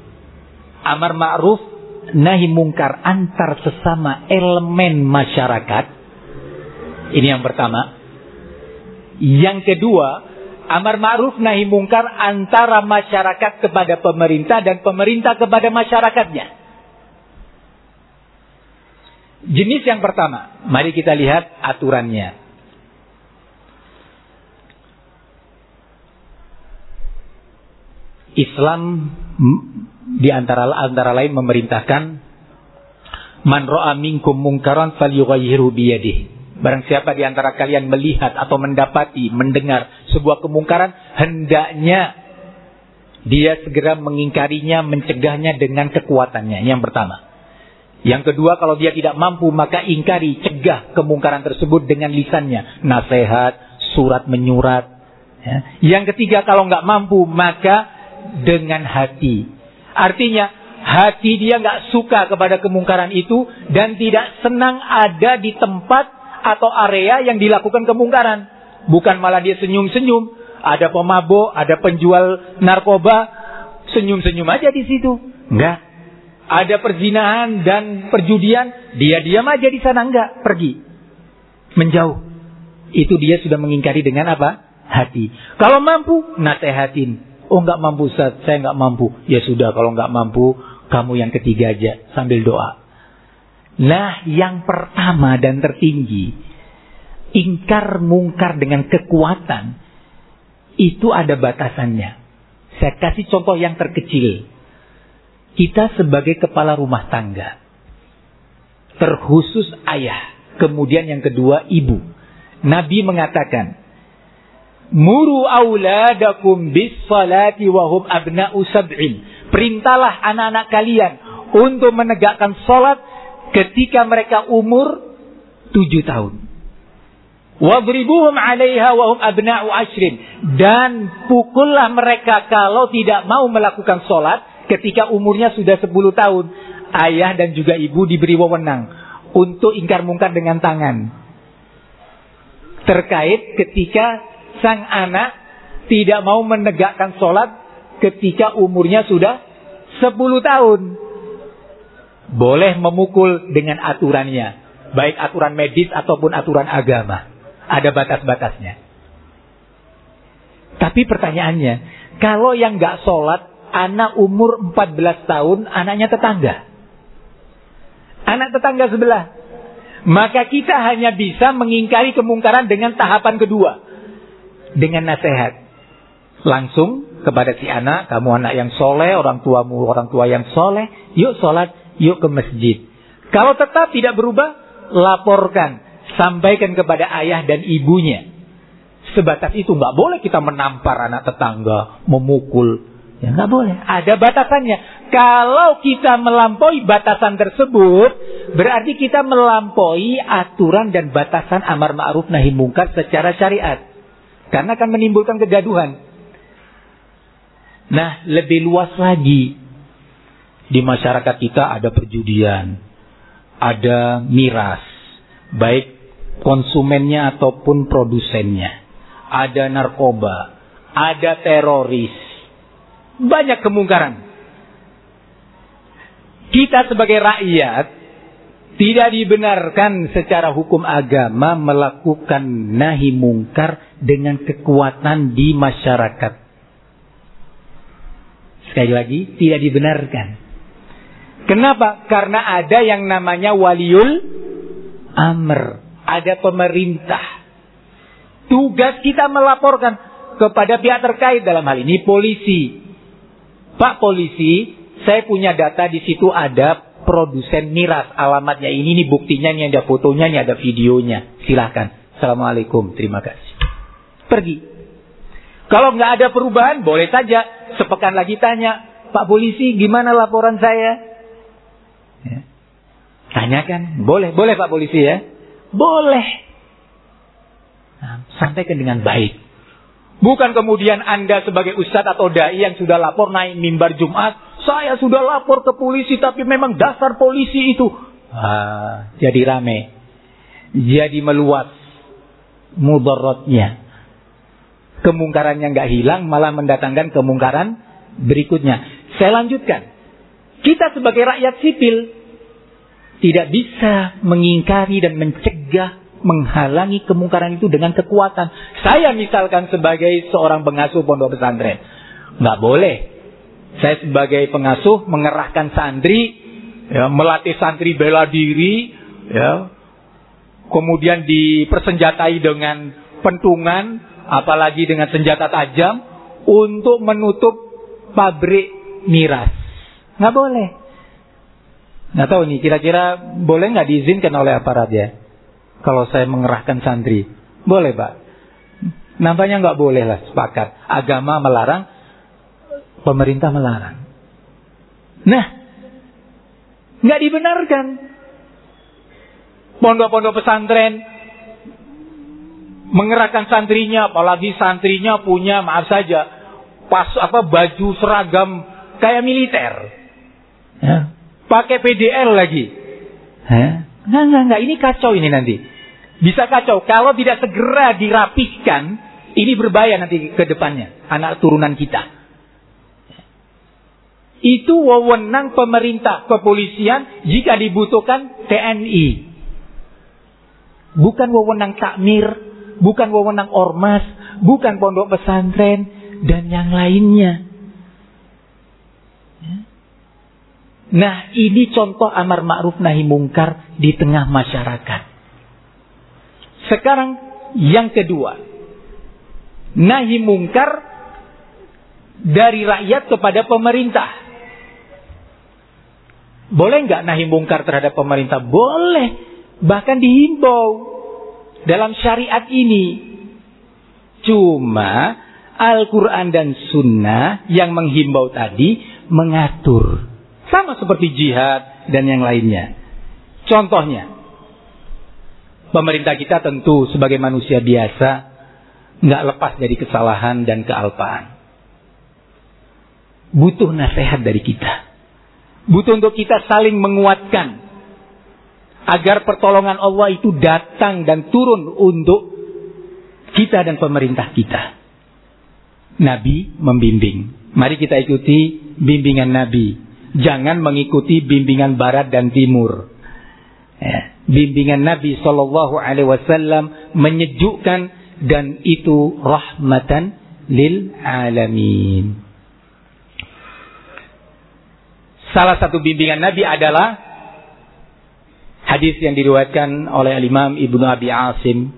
Amar ma'ruf nahi mungkar antar sesama elemen masyarakat. Ini yang pertama. Yang kedua, amar ma'ruf nahi mungkar antara masyarakat kepada pemerintah dan pemerintah kepada masyarakatnya. Jenis yang pertama, mari kita lihat aturannya. Islam di antara antara lain memerintahkan man ra'a minkum mungkaran falyughayyirhu biyadihi. Barang siapa di antara kalian melihat atau mendapati, mendengar sebuah kemungkaran, hendaknya dia segera mengingkarinya, mencegahnya dengan kekuatannya. Yang pertama. Yang kedua, kalau dia tidak mampu, maka ingkari, cegah kemungkaran tersebut dengan lisannya. Nasihat, surat menyurat. Ya. Yang ketiga, kalau nggak mampu, maka dengan hati. Artinya hati dia nggak suka kepada kemungkaran itu dan tidak senang ada di tempat atau area yang dilakukan kemungkaran. Bukan malah dia senyum-senyum. Ada pemabuk, ada penjual narkoba, senyum-senyum aja di situ. Enggak. Ada perzinahan dan perjudian, Dia diam aja di sana enggak, pergi. Menjauh. Itu dia sudah mengingkari dengan apa? Hati. Kalau mampu, nasehatin. Oh enggak mampu Ustaz, saya enggak mampu. Ya sudah kalau enggak mampu, kamu yang ketiga aja sambil doa. Nah, yang pertama dan tertinggi, ingkar mungkar dengan kekuatan itu ada batasannya. Saya kasih contoh yang terkecil. Kita sebagai kepala rumah tangga, terkhusus ayah, kemudian yang kedua ibu. Nabi mengatakan, Muru auladakum bis salati wahum abna'u sab'in. Perintahlah anak-anak kalian untuk menegakkan salat ketika mereka umur tujuh tahun. Wadribuhum alaiha wahum abna'u ashrin. Dan pukullah mereka kalau tidak mau melakukan sholat ketika umurnya sudah sepuluh tahun. Ayah dan juga ibu diberi wewenang untuk ingkar mungkar dengan tangan. Terkait ketika sang anak tidak mau menegakkan sholat ketika umurnya sudah sepuluh tahun boleh memukul dengan aturannya, baik aturan medis ataupun aturan agama. Ada batas-batasnya. Tapi pertanyaannya, kalau yang nggak sholat, anak umur 14 tahun, anaknya tetangga. Anak tetangga sebelah. Maka kita hanya bisa mengingkari kemungkaran dengan tahapan kedua. Dengan nasihat. Langsung kepada si anak, kamu anak yang soleh, orang tuamu orang tua yang soleh, yuk sholat yuk ke masjid. Kalau tetap tidak berubah, laporkan, sampaikan kepada ayah dan ibunya. Sebatas itu nggak boleh kita menampar anak tetangga, memukul. Ya nggak boleh. Ada batasannya. Kalau kita melampaui batasan tersebut, berarti kita melampaui aturan dan batasan amar ma'ruf nahi mungkar secara syariat. Karena akan menimbulkan kegaduhan. Nah, lebih luas lagi di masyarakat kita ada perjudian, ada miras, baik konsumennya ataupun produsennya, ada narkoba, ada teroris, banyak kemungkaran. Kita sebagai rakyat tidak dibenarkan secara hukum agama melakukan nahi mungkar dengan kekuatan di masyarakat. Sekali lagi, tidak dibenarkan. Kenapa? Karena ada yang namanya waliul amr. Ada pemerintah. Tugas kita melaporkan kepada pihak terkait dalam hal ini polisi. Pak polisi, saya punya data di situ ada produsen miras. Alamatnya ini, ini buktinya, ini ada fotonya, ini ada videonya. Silahkan. Assalamualaikum, terima kasih. Pergi. Kalau nggak ada perubahan, boleh saja. Sepekan lagi tanya, Pak polisi, gimana laporan saya? Ya. Tanyakan, boleh, boleh Pak polisi ya? Boleh. Nah, sampaikan dengan baik. Bukan kemudian Anda sebagai ustadz atau dai yang sudah lapor naik mimbar Jumat, saya sudah lapor ke polisi tapi memang dasar polisi itu. Ah, jadi rame. Jadi meluas mudaratnya. Kemungkarannya nggak hilang, malah mendatangkan kemungkaran berikutnya. Saya lanjutkan. Kita sebagai rakyat sipil tidak bisa mengingkari dan mencegah, menghalangi kemungkaran itu dengan kekuatan. Saya misalkan sebagai seorang pengasuh pondok pesantren, nggak boleh. Saya sebagai pengasuh mengerahkan santri, ya, melatih santri bela diri, ya, kemudian dipersenjatai dengan pentungan, apalagi dengan senjata tajam untuk menutup pabrik miras. Nggak boleh. Nggak tahu nih, kira-kira boleh nggak diizinkan oleh aparat ya? Kalau saya mengerahkan santri. Boleh, Pak. Nampaknya nggak boleh lah, sepakat. Agama melarang, pemerintah melarang. Nah, nggak dibenarkan. Pondok-pondok pesantren mengerahkan santrinya, apalagi santrinya punya, maaf saja, pas apa baju seragam kayak militer. Ya. Pakai PDL lagi. Ya. Nggak, nggak, nggak. Ini kacau ini nanti. Bisa kacau. Kalau tidak segera dirapihkan, ini berbahaya nanti ke depannya. Anak turunan kita. Itu wewenang pemerintah kepolisian jika dibutuhkan TNI. Bukan wewenang takmir, bukan wewenang ormas, bukan pondok pesantren, dan yang lainnya. Ya. Nah, ini contoh amar ma'ruf nahi mungkar di tengah masyarakat. Sekarang yang kedua. Nahi mungkar dari rakyat kepada pemerintah. Boleh nggak nahi mungkar terhadap pemerintah? Boleh. Bahkan dihimbau dalam syariat ini. Cuma Al-Quran dan Sunnah yang menghimbau tadi mengatur. Sama seperti jihad dan yang lainnya. Contohnya, pemerintah kita tentu sebagai manusia biasa nggak lepas dari kesalahan dan kealpaan. Butuh nasihat dari kita. Butuh untuk kita saling menguatkan. Agar pertolongan Allah itu datang dan turun untuk kita dan pemerintah kita. Nabi membimbing. Mari kita ikuti bimbingan Nabi. Jangan mengikuti bimbingan Barat dan Timur. Ya. Bimbingan Nabi Shallallahu Alaihi Wasallam menyejukkan dan itu rahmatan lil alamin. Salah satu bimbingan Nabi adalah hadis yang diriwayatkan oleh Imam Ibnu Abi Asim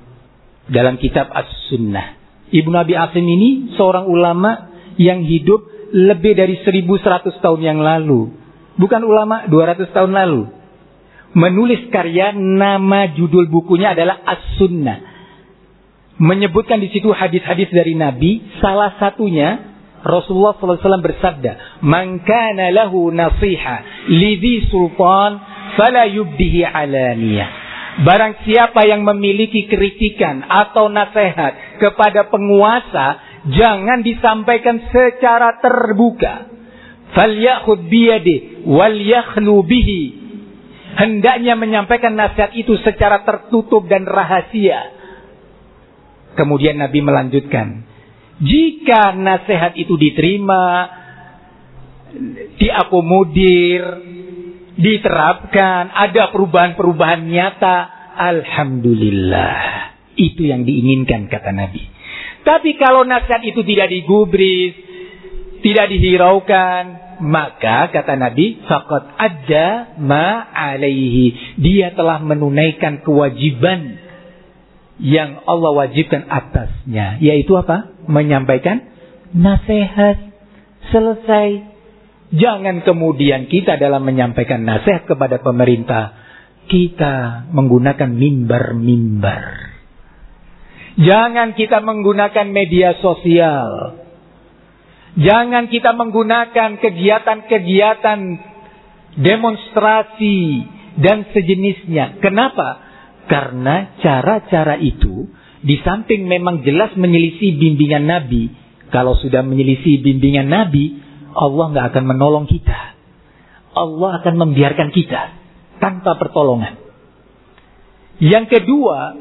dalam kitab As-Sunnah. Ibnu Abi Asim ini seorang ulama yang hidup lebih dari 1100 tahun yang lalu. Bukan ulama 200 tahun lalu. Menulis karya nama judul bukunya adalah As-Sunnah. Menyebutkan di situ hadis-hadis dari Nabi, salah satunya Rasulullah SAW bersabda, "Man kana lahu nasiha lidhi sultan fala yubdihi alaniyah." Barang siapa yang memiliki kritikan atau nasihat kepada penguasa, jangan disampaikan secara terbuka. Falyakhud biyadi wal yakhlu bihi. Hendaknya menyampaikan nasihat itu secara tertutup dan rahasia. Kemudian Nabi melanjutkan, jika nasihat itu diterima, diakomodir, diterapkan, ada perubahan-perubahan nyata, alhamdulillah. Itu yang diinginkan kata Nabi. Tapi kalau nasihat itu tidak digubris, tidak dihiraukan, maka kata Nabi, fakat ada ma alaihi. Dia telah menunaikan kewajiban yang Allah wajibkan atasnya. Yaitu apa? Menyampaikan nasihat. Selesai. Jangan kemudian kita dalam menyampaikan nasihat kepada pemerintah. Kita menggunakan mimbar-mimbar. Jangan kita menggunakan media sosial. Jangan kita menggunakan kegiatan-kegiatan demonstrasi dan sejenisnya. Kenapa? Karena cara-cara itu di samping memang jelas menyelisih bimbingan Nabi. Kalau sudah menyelisih bimbingan Nabi, Allah nggak akan menolong kita. Allah akan membiarkan kita tanpa pertolongan. Yang kedua,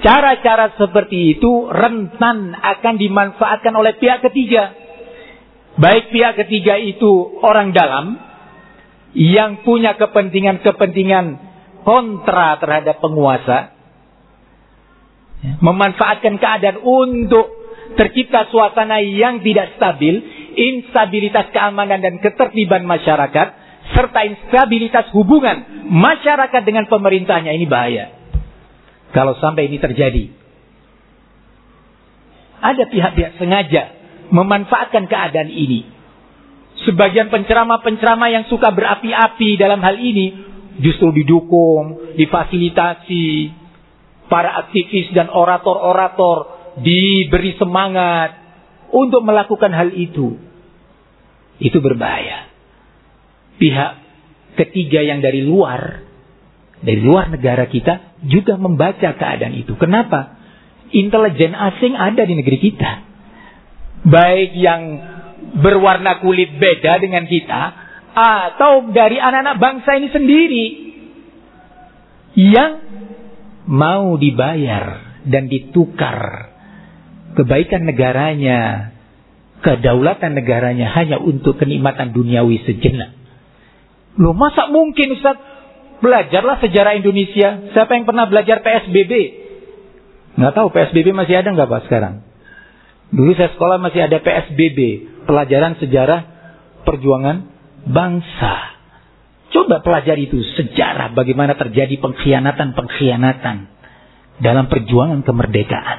cara-cara seperti itu rentan akan dimanfaatkan oleh pihak ketiga. Baik pihak ketiga itu orang dalam yang punya kepentingan-kepentingan kontra terhadap penguasa, ya, memanfaatkan keadaan untuk tercipta suasana yang tidak stabil, instabilitas keamanan dan ketertiban masyarakat, serta instabilitas hubungan masyarakat dengan pemerintahnya ini bahaya. Kalau sampai ini terjadi, ada pihak-pihak sengaja memanfaatkan keadaan ini. Sebagian penceramah-penceramah yang suka berapi-api dalam hal ini justru didukung, difasilitasi, para aktivis dan orator-orator diberi semangat untuk melakukan hal itu. Itu berbahaya. Pihak ketiga yang dari luar, dari luar negara kita juga membaca keadaan itu. Kenapa? Intelijen asing ada di negeri kita. Baik yang berwarna kulit beda dengan kita atau dari anak-anak bangsa ini sendiri yang mau dibayar dan ditukar kebaikan negaranya, kedaulatan negaranya hanya untuk kenikmatan duniawi sejenak. Loh masa mungkin Ustaz Belajarlah sejarah Indonesia. Siapa yang pernah belajar PSBB? Nggak tahu PSBB masih ada nggak Pak sekarang? Dulu saya sekolah masih ada PSBB. Pelajaran sejarah perjuangan bangsa. Coba pelajari itu sejarah bagaimana terjadi pengkhianatan-pengkhianatan dalam perjuangan kemerdekaan.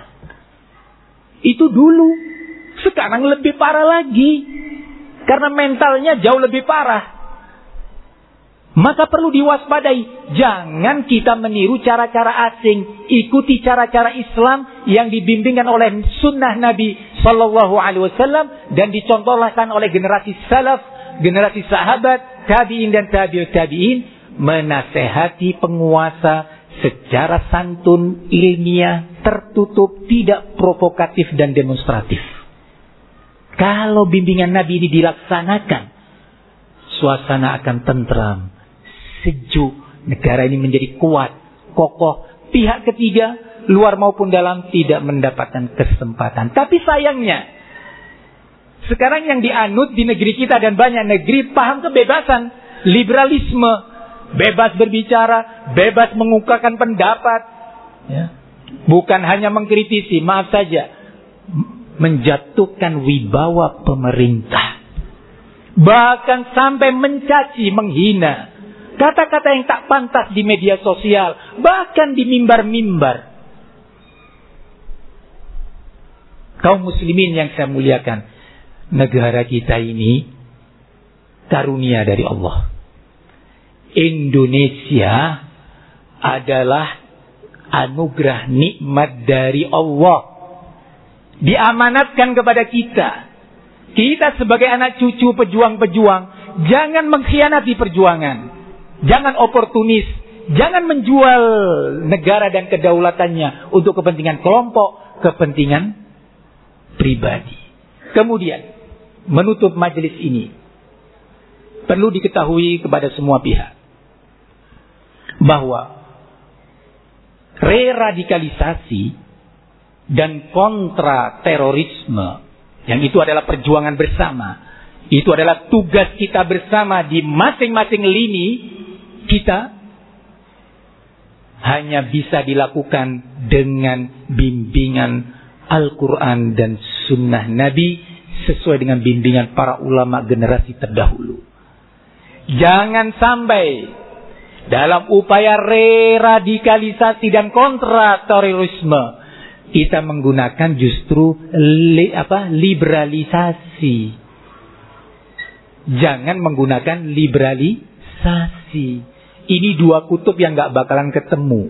Itu dulu. Sekarang lebih parah lagi. Karena mentalnya jauh lebih parah. Maka perlu diwaspadai. Jangan kita meniru cara-cara asing. Ikuti cara-cara Islam yang dibimbingkan oleh sunnah Nabi Sallallahu Alaihi Wasallam dan dicontohkan oleh generasi salaf, generasi sahabat, tabiin dan tabiut tabiin menasehati penguasa secara santun, ilmiah, tertutup, tidak provokatif dan demonstratif. Kalau bimbingan Nabi ini dilaksanakan, suasana akan tentram, sejuk, negara ini menjadi kuat, kokoh. Pihak ketiga, luar maupun dalam tidak mendapatkan kesempatan. Tapi sayangnya, sekarang yang dianut di negeri kita dan banyak negeri paham kebebasan, liberalisme, bebas berbicara, bebas mengungkapkan pendapat, ya. bukan hanya mengkritisi, maaf saja, menjatuhkan wibawa pemerintah, bahkan sampai mencaci, menghina, Kata-kata yang tak pantas di media sosial, bahkan di mimbar-mimbar. Kaum muslimin yang saya muliakan, negara kita ini karunia dari Allah. Indonesia adalah anugerah nikmat dari Allah. Diamanatkan kepada kita. Kita sebagai anak cucu pejuang-pejuang, jangan mengkhianati perjuangan. Jangan oportunis. Jangan menjual negara dan kedaulatannya untuk kepentingan kelompok, kepentingan pribadi. Kemudian, menutup majelis ini, perlu diketahui kepada semua pihak bahwa reradikalisasi dan kontra terorisme yang itu adalah perjuangan bersama, itu adalah tugas kita bersama di masing-masing lini kita hanya bisa dilakukan dengan bimbingan Al-Quran dan Sunnah Nabi sesuai dengan bimbingan para ulama generasi terdahulu. Jangan sampai dalam upaya reradikalisasi dan kontra terorisme kita menggunakan justru li, apa liberalisasi. Jangan menggunakan liberalisasi. Ini dua kutub yang gak bakalan ketemu.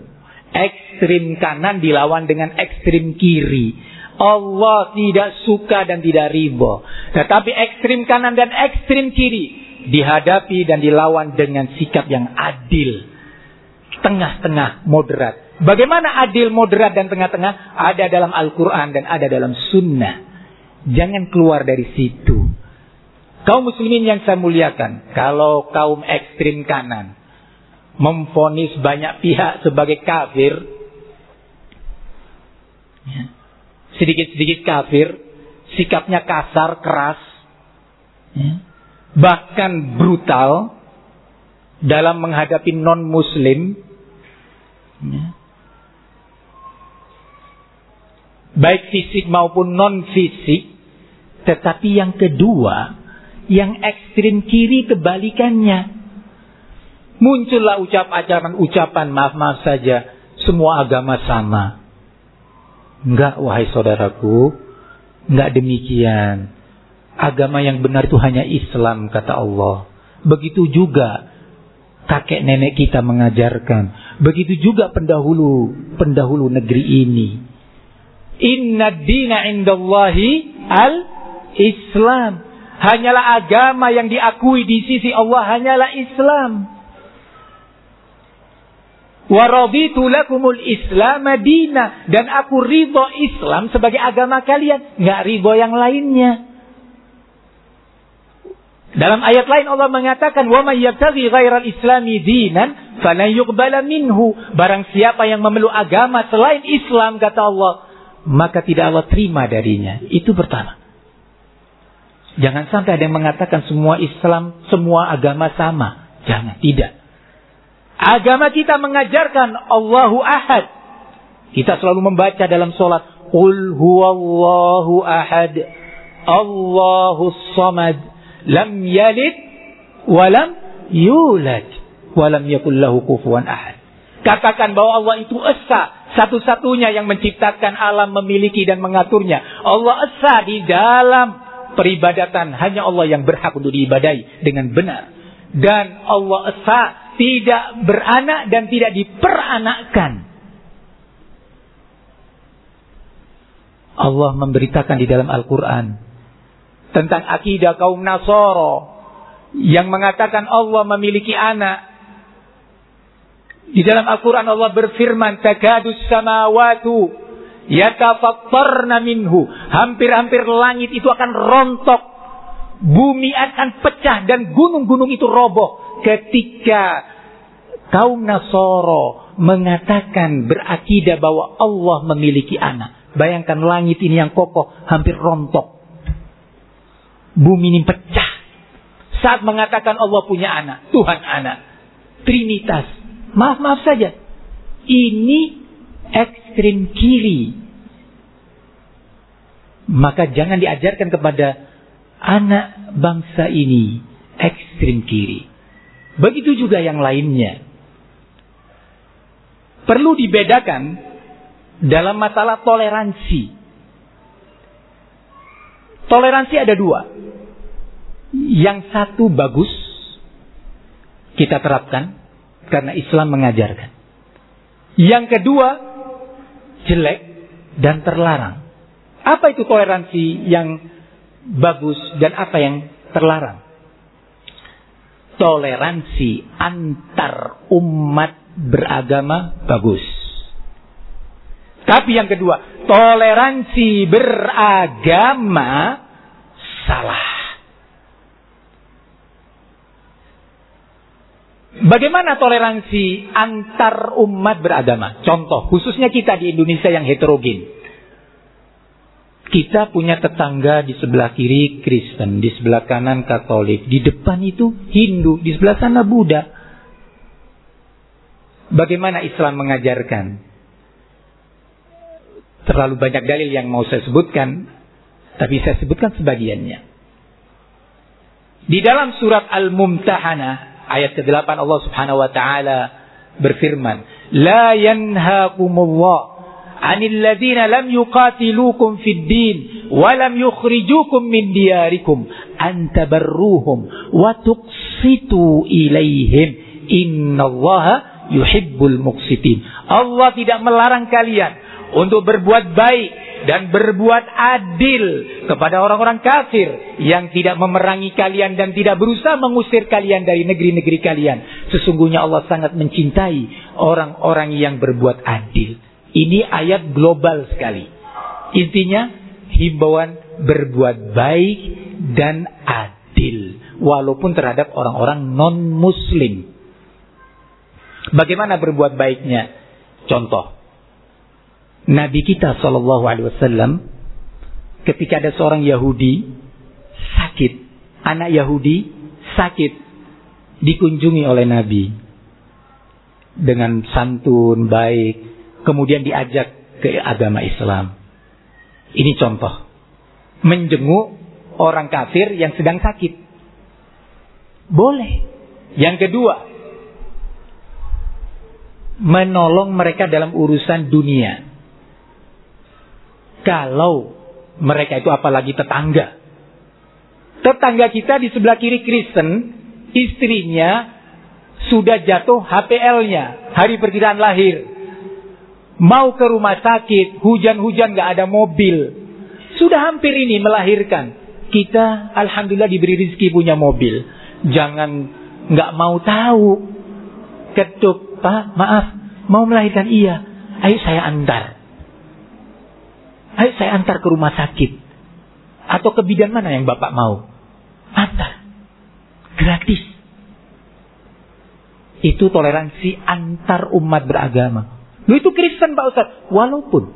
Ekstrim kanan dilawan dengan ekstrim kiri. Allah tidak suka dan tidak riba. Tetapi ekstrim kanan dan ekstrim kiri dihadapi dan dilawan dengan sikap yang adil. Tengah-tengah, moderat. Bagaimana adil, moderat, dan tengah-tengah? Ada dalam Al-Quran dan ada dalam Sunnah. Jangan keluar dari situ. Kaum muslimin yang saya muliakan. Kalau kaum ekstrim kanan memfonis banyak pihak sebagai kafir, ya. Sedikit-sedikit kafir, sikapnya kasar, keras, ya. bahkan brutal dalam menghadapi non-Muslim, ya. baik fisik maupun non-fisik. Tetapi yang kedua, yang ekstrim kiri kebalikannya. Muncullah ucapan-ucapan maaf-maaf saja. Semua agama sama. Enggak wahai saudaraku. Enggak demikian. Agama yang benar itu hanya Islam kata Allah. Begitu juga kakek nenek kita mengajarkan. Begitu juga pendahulu pendahulu negeri ini. Inna dina indallahi al-Islam. Hanyalah agama yang diakui di sisi Allah hanyalah Islam. Waraditu lakumul Islam madina dan aku ridho Islam sebagai agama kalian, nggak ridho yang lainnya. Dalam ayat lain Allah mengatakan, "Wa may yabtaghi ghairal islami dinan falan yuqbala minhu." Barang siapa yang memeluk agama selain Islam kata Allah, maka tidak Allah terima darinya. Itu pertama. Jangan sampai ada yang mengatakan semua Islam, semua agama sama. Jangan, tidak. Agama kita mengajarkan Allahu Ahad. Kita selalu membaca dalam sholat. Qul huwallahu ahad. Allahu samad. Lam yalid. Walam yulad. Walam yakul lahu kufuan ahad. Katakan bahwa Allah itu esa. Satu-satunya yang menciptakan alam, memiliki dan mengaturnya. Allah esa di dalam peribadatan. Hanya Allah yang berhak untuk diibadai dengan benar. Dan Allah esa tidak beranak dan tidak diperanakkan. Allah memberitakan di dalam Al-Quran tentang akidah kaum Nasoro yang mengatakan Allah memiliki anak. Di dalam Al-Quran Allah berfirman, Takadus samawatu yatafattarna minhu. Hampir-hampir langit itu akan rontok. Bumi akan pecah dan gunung-gunung itu roboh ketika kaum Nasoro mengatakan berakidah bahwa Allah memiliki anak. Bayangkan langit ini yang kokoh hampir rontok. Bumi ini pecah. Saat mengatakan Allah punya anak, Tuhan anak. Trinitas. Maaf-maaf saja. Ini ekstrim kiri. Maka jangan diajarkan kepada anak bangsa ini ekstrim kiri. Begitu juga yang lainnya. Perlu dibedakan dalam masalah toleransi. Toleransi ada dua. Yang satu bagus, kita terapkan karena Islam mengajarkan. Yang kedua, jelek dan terlarang. Apa itu toleransi yang bagus dan apa yang terlarang? Toleransi antar umat beragama bagus. Tapi yang kedua, toleransi beragama salah. Bagaimana toleransi antar umat beragama? Contoh, khususnya kita di Indonesia yang heterogen. Kita punya tetangga di sebelah kiri Kristen, di sebelah kanan Katolik, di depan itu Hindu, di sebelah sana Buddha. Bagaimana Islam mengajarkan? Terlalu banyak dalil yang mau saya sebutkan, tapi saya sebutkan sebagiannya. Di dalam surat Al-Mumtahanah ayat ke-8 Allah Subhanahu wa taala berfirman, "La yanhaakumullah anil ladzina lam yuqatilukum fid din wa lam yukhrijukum min diyarikum an tabarruhum wa tuqsitu ilaihim innallaha yuhibbul muqsitin Allah tidak melarang kalian untuk berbuat baik dan berbuat adil kepada orang-orang kafir yang tidak memerangi kalian dan tidak berusaha mengusir kalian dari negeri-negeri kalian. Sesungguhnya Allah sangat mencintai orang-orang yang berbuat adil. Ini ayat global sekali. Intinya himbauan berbuat baik dan adil walaupun terhadap orang-orang non muslim. Bagaimana berbuat baiknya? Contoh. Nabi kita Shallallahu alaihi wasallam ketika ada seorang Yahudi sakit, anak Yahudi sakit dikunjungi oleh Nabi dengan santun baik kemudian diajak ke agama Islam. Ini contoh. Menjenguk orang kafir yang sedang sakit. Boleh. Yang kedua, menolong mereka dalam urusan dunia. Kalau mereka itu apalagi tetangga. Tetangga kita di sebelah kiri Kristen, istrinya sudah jatuh HPL-nya, hari perkiraan lahir. Mau ke rumah sakit, hujan-hujan gak ada mobil. Sudah hampir ini melahirkan. Kita alhamdulillah diberi rezeki punya mobil. Jangan gak mau tahu. Ketuk, Pak, maaf, mau melahirkan iya. Ayo saya antar. Ayo saya antar ke rumah sakit. Atau ke bidan mana yang Bapak mau? Antar. Gratis. Itu toleransi antar umat beragama. Lu itu Kristen Pak Ustaz. Walaupun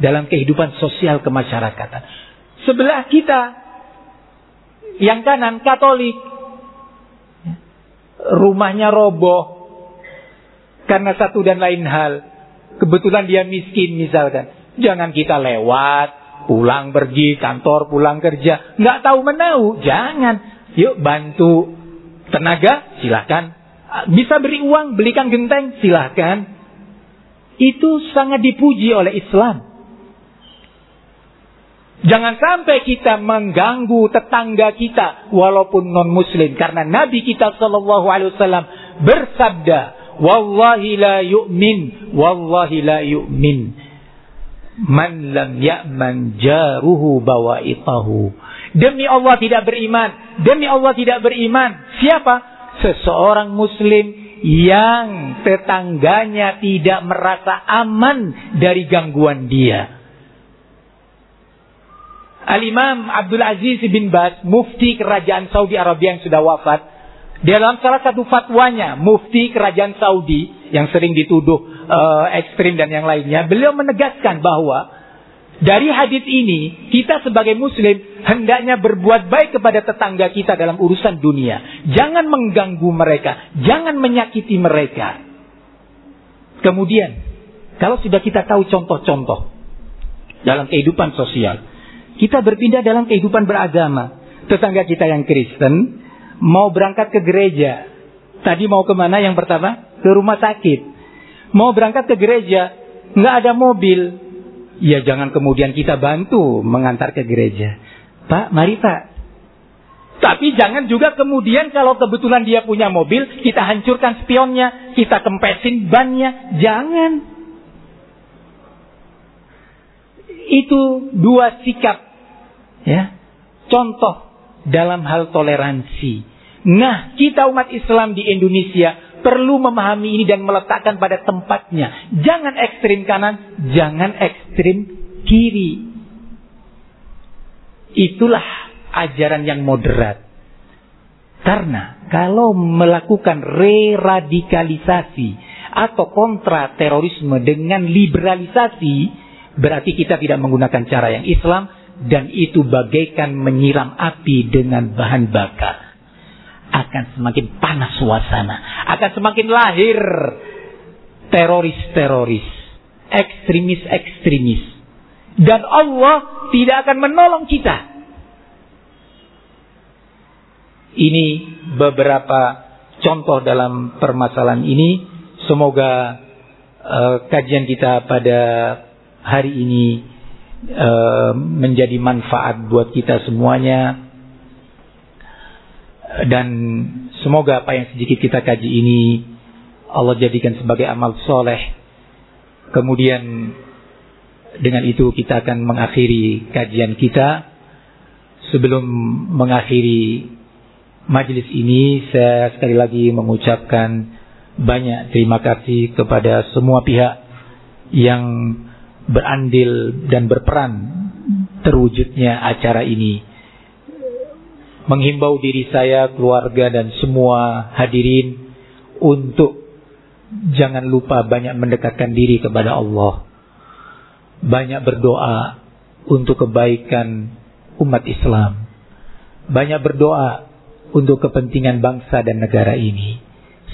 dalam kehidupan sosial kemasyarakatan. Sebelah kita yang kanan Katolik. rumahnya roboh karena satu dan lain hal. Kebetulan dia miskin misalkan. Jangan kita lewat, pulang pergi, kantor pulang kerja. Nggak tahu menahu, jangan. Yuk bantu tenaga, silahkan. Bisa beri uang, belikan genteng, silahkan. Itu sangat dipuji oleh Islam. Jangan sampai kita mengganggu tetangga kita walaupun non muslim karena Nabi kita sallallahu alaihi wasallam bersabda, "Wallahi la yu'min, wallahi la yu'min man lam ya'man jaruhu bawaitahu." Demi Allah tidak beriman, demi Allah tidak beriman. Siapa? Seseorang muslim yang tetangganya tidak merasa aman dari gangguan dia. Al-Imam Abdul Aziz bin Bas, mufti kerajaan Saudi Arabia yang sudah wafat, dalam salah satu fatwanya, mufti kerajaan Saudi yang sering dituduh uh, ekstrim dan yang lainnya, beliau menegaskan bahwa dari hadis ini kita sebagai muslim hendaknya berbuat baik kepada tetangga kita dalam urusan dunia. Jangan mengganggu mereka, jangan menyakiti mereka. Kemudian, kalau sudah kita tahu contoh-contoh dalam kehidupan sosial, kita berpindah dalam kehidupan beragama. Tetangga kita yang Kristen mau berangkat ke gereja. Tadi mau ke mana yang pertama? Ke rumah sakit. Mau berangkat ke gereja, nggak ada mobil. Ya jangan kemudian kita bantu mengantar ke gereja. Pak, mari Pak. Tapi jangan juga kemudian kalau kebetulan dia punya mobil, kita hancurkan spionnya, kita kempesin bannya. Jangan. Itu dua sikap Ya. Contoh dalam hal toleransi. Nah, kita umat Islam di Indonesia perlu memahami ini dan meletakkan pada tempatnya. Jangan ekstrim kanan, jangan ekstrim kiri. Itulah ajaran yang moderat. Karena kalau melakukan reradikalisasi atau kontra terorisme dengan liberalisasi, berarti kita tidak menggunakan cara yang Islam, dan itu bagaikan menyiram api dengan bahan bakar. Akan semakin panas suasana, akan semakin lahir teroris-teroris, ekstremis-ekstremis. Dan Allah tidak akan menolong kita. Ini beberapa contoh dalam permasalahan ini. Semoga uh, kajian kita pada hari ini e, menjadi manfaat buat kita semuanya dan semoga apa yang sedikit kita kaji ini Allah jadikan sebagai amal soleh kemudian dengan itu kita akan mengakhiri kajian kita sebelum mengakhiri majelis ini saya sekali lagi mengucapkan banyak terima kasih kepada semua pihak yang berandil dan berperan terwujudnya acara ini. Menghimbau diri saya, keluarga dan semua hadirin untuk jangan lupa banyak mendekatkan diri kepada Allah. Banyak berdoa untuk kebaikan umat Islam. Banyak berdoa untuk kepentingan bangsa dan negara ini.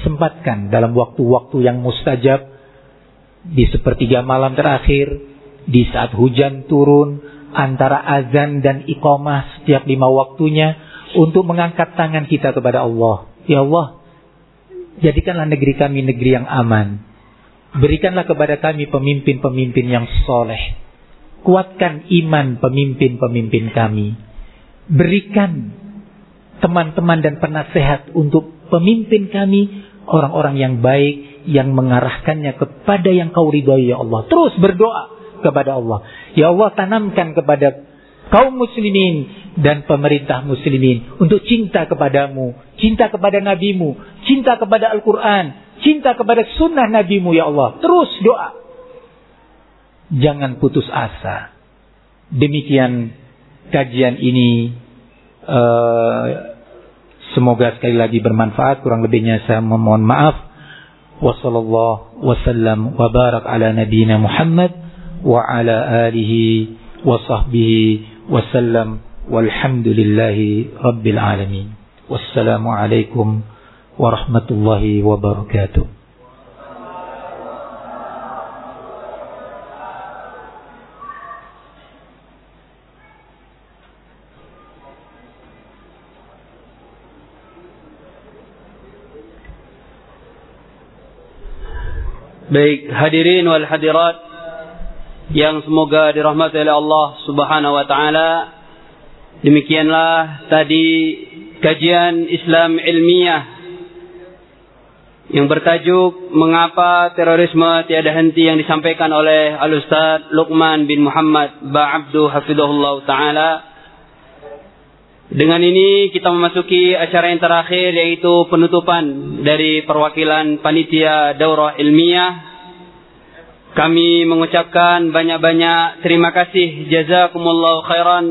Sempatkan dalam waktu-waktu yang mustajab di sepertiga malam terakhir, di saat hujan turun, antara azan dan iqamah setiap lima waktunya, untuk mengangkat tangan kita kepada Allah. Ya Allah, jadikanlah negeri kami negeri yang aman. Berikanlah kepada kami pemimpin-pemimpin yang soleh. Kuatkan iman pemimpin-pemimpin kami. Berikan teman-teman dan penasehat untuk pemimpin kami orang-orang yang baik yang mengarahkannya kepada yang kau ridhoi ya Allah. Terus berdoa kepada Allah. Ya Allah tanamkan kepada kaum muslimin dan pemerintah muslimin untuk cinta kepadamu, cinta kepada nabimu, cinta kepada Al-Quran, cinta kepada sunnah nabimu ya Allah. Terus doa. Jangan putus asa. Demikian kajian ini. Uh, Semoga sekali lagi bermanfaat. Kurang lebihnya saya memohon maaf. Wassallallahu wasallam wa ala nabiyina Muhammad wa ala alihi wa sahbihi wasallam walhamdulillahi rabbil alamin. Wassalamu alaikum warahmatullahi wabarakatuh. Baik hadirin wal hadirat yang semoga dirahmati oleh Allah Subhanahu wa taala. Demikianlah tadi kajian Islam ilmiah yang bertajuk mengapa terorisme tiada henti yang disampaikan oleh Al Ustaz Luqman bin Muhammad Ba'abdu hafizahullah taala. Dengan ini kita memasuki acara yang terakhir yaitu penutupan dari perwakilan panitia daurah ilmiah. Kami mengucapkan banyak-banyak terima kasih jazakumullah khairan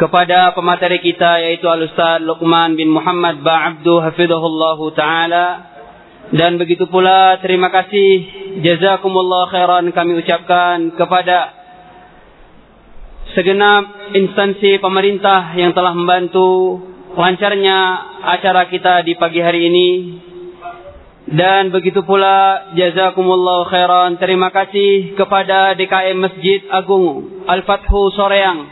kepada pemateri kita yaitu Al-Ustaz Luqman bin Muhammad Ba'abdu hafizahullah taala. Dan begitu pula terima kasih jazakumullah khairan kami ucapkan kepada segenap instansi pemerintah yang telah membantu lancarnya acara kita di pagi hari ini dan begitu pula jazakumullah khairan terima kasih kepada DKM Masjid Agung Al-Fathu Soreang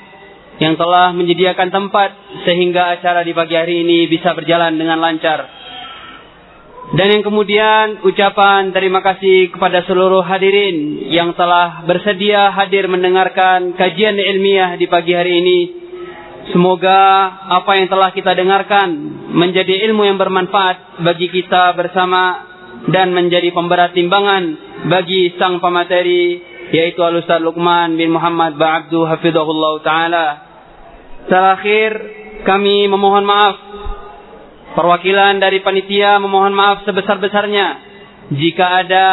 yang telah menyediakan tempat sehingga acara di pagi hari ini bisa berjalan dengan lancar. Dan yang kemudian ucapan terima kasih kepada seluruh hadirin yang telah bersedia hadir mendengarkan kajian ilmiah di pagi hari ini. Semoga apa yang telah kita dengarkan menjadi ilmu yang bermanfaat bagi kita bersama dan menjadi pemberat timbangan bagi sang pemateri yaitu Al-Ustaz Luqman bin Muhammad Ba'abdu Hafizahullah Ta'ala. Terakhir kami memohon maaf Perwakilan dari panitia memohon maaf sebesar-besarnya jika ada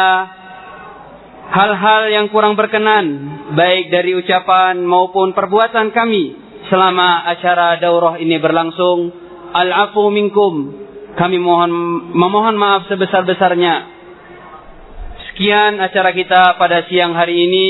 hal-hal yang kurang berkenan baik dari ucapan maupun perbuatan kami selama acara daurah ini berlangsung. Al-afu minkum. Kami mohon memohon maaf sebesar-besarnya. Sekian acara kita pada siang hari ini.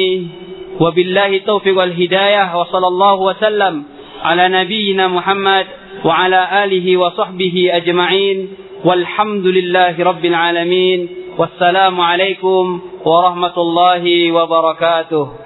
Wabillahi taufiq wal hidayah wa sallallahu wa sallam ala nabiyyina Muhammad wa ala alihi wa sahbihi ajma'in. Walhamdulillahi rabbil alamin. Wassalamu alaikum warahmatullahi wabarakatuh.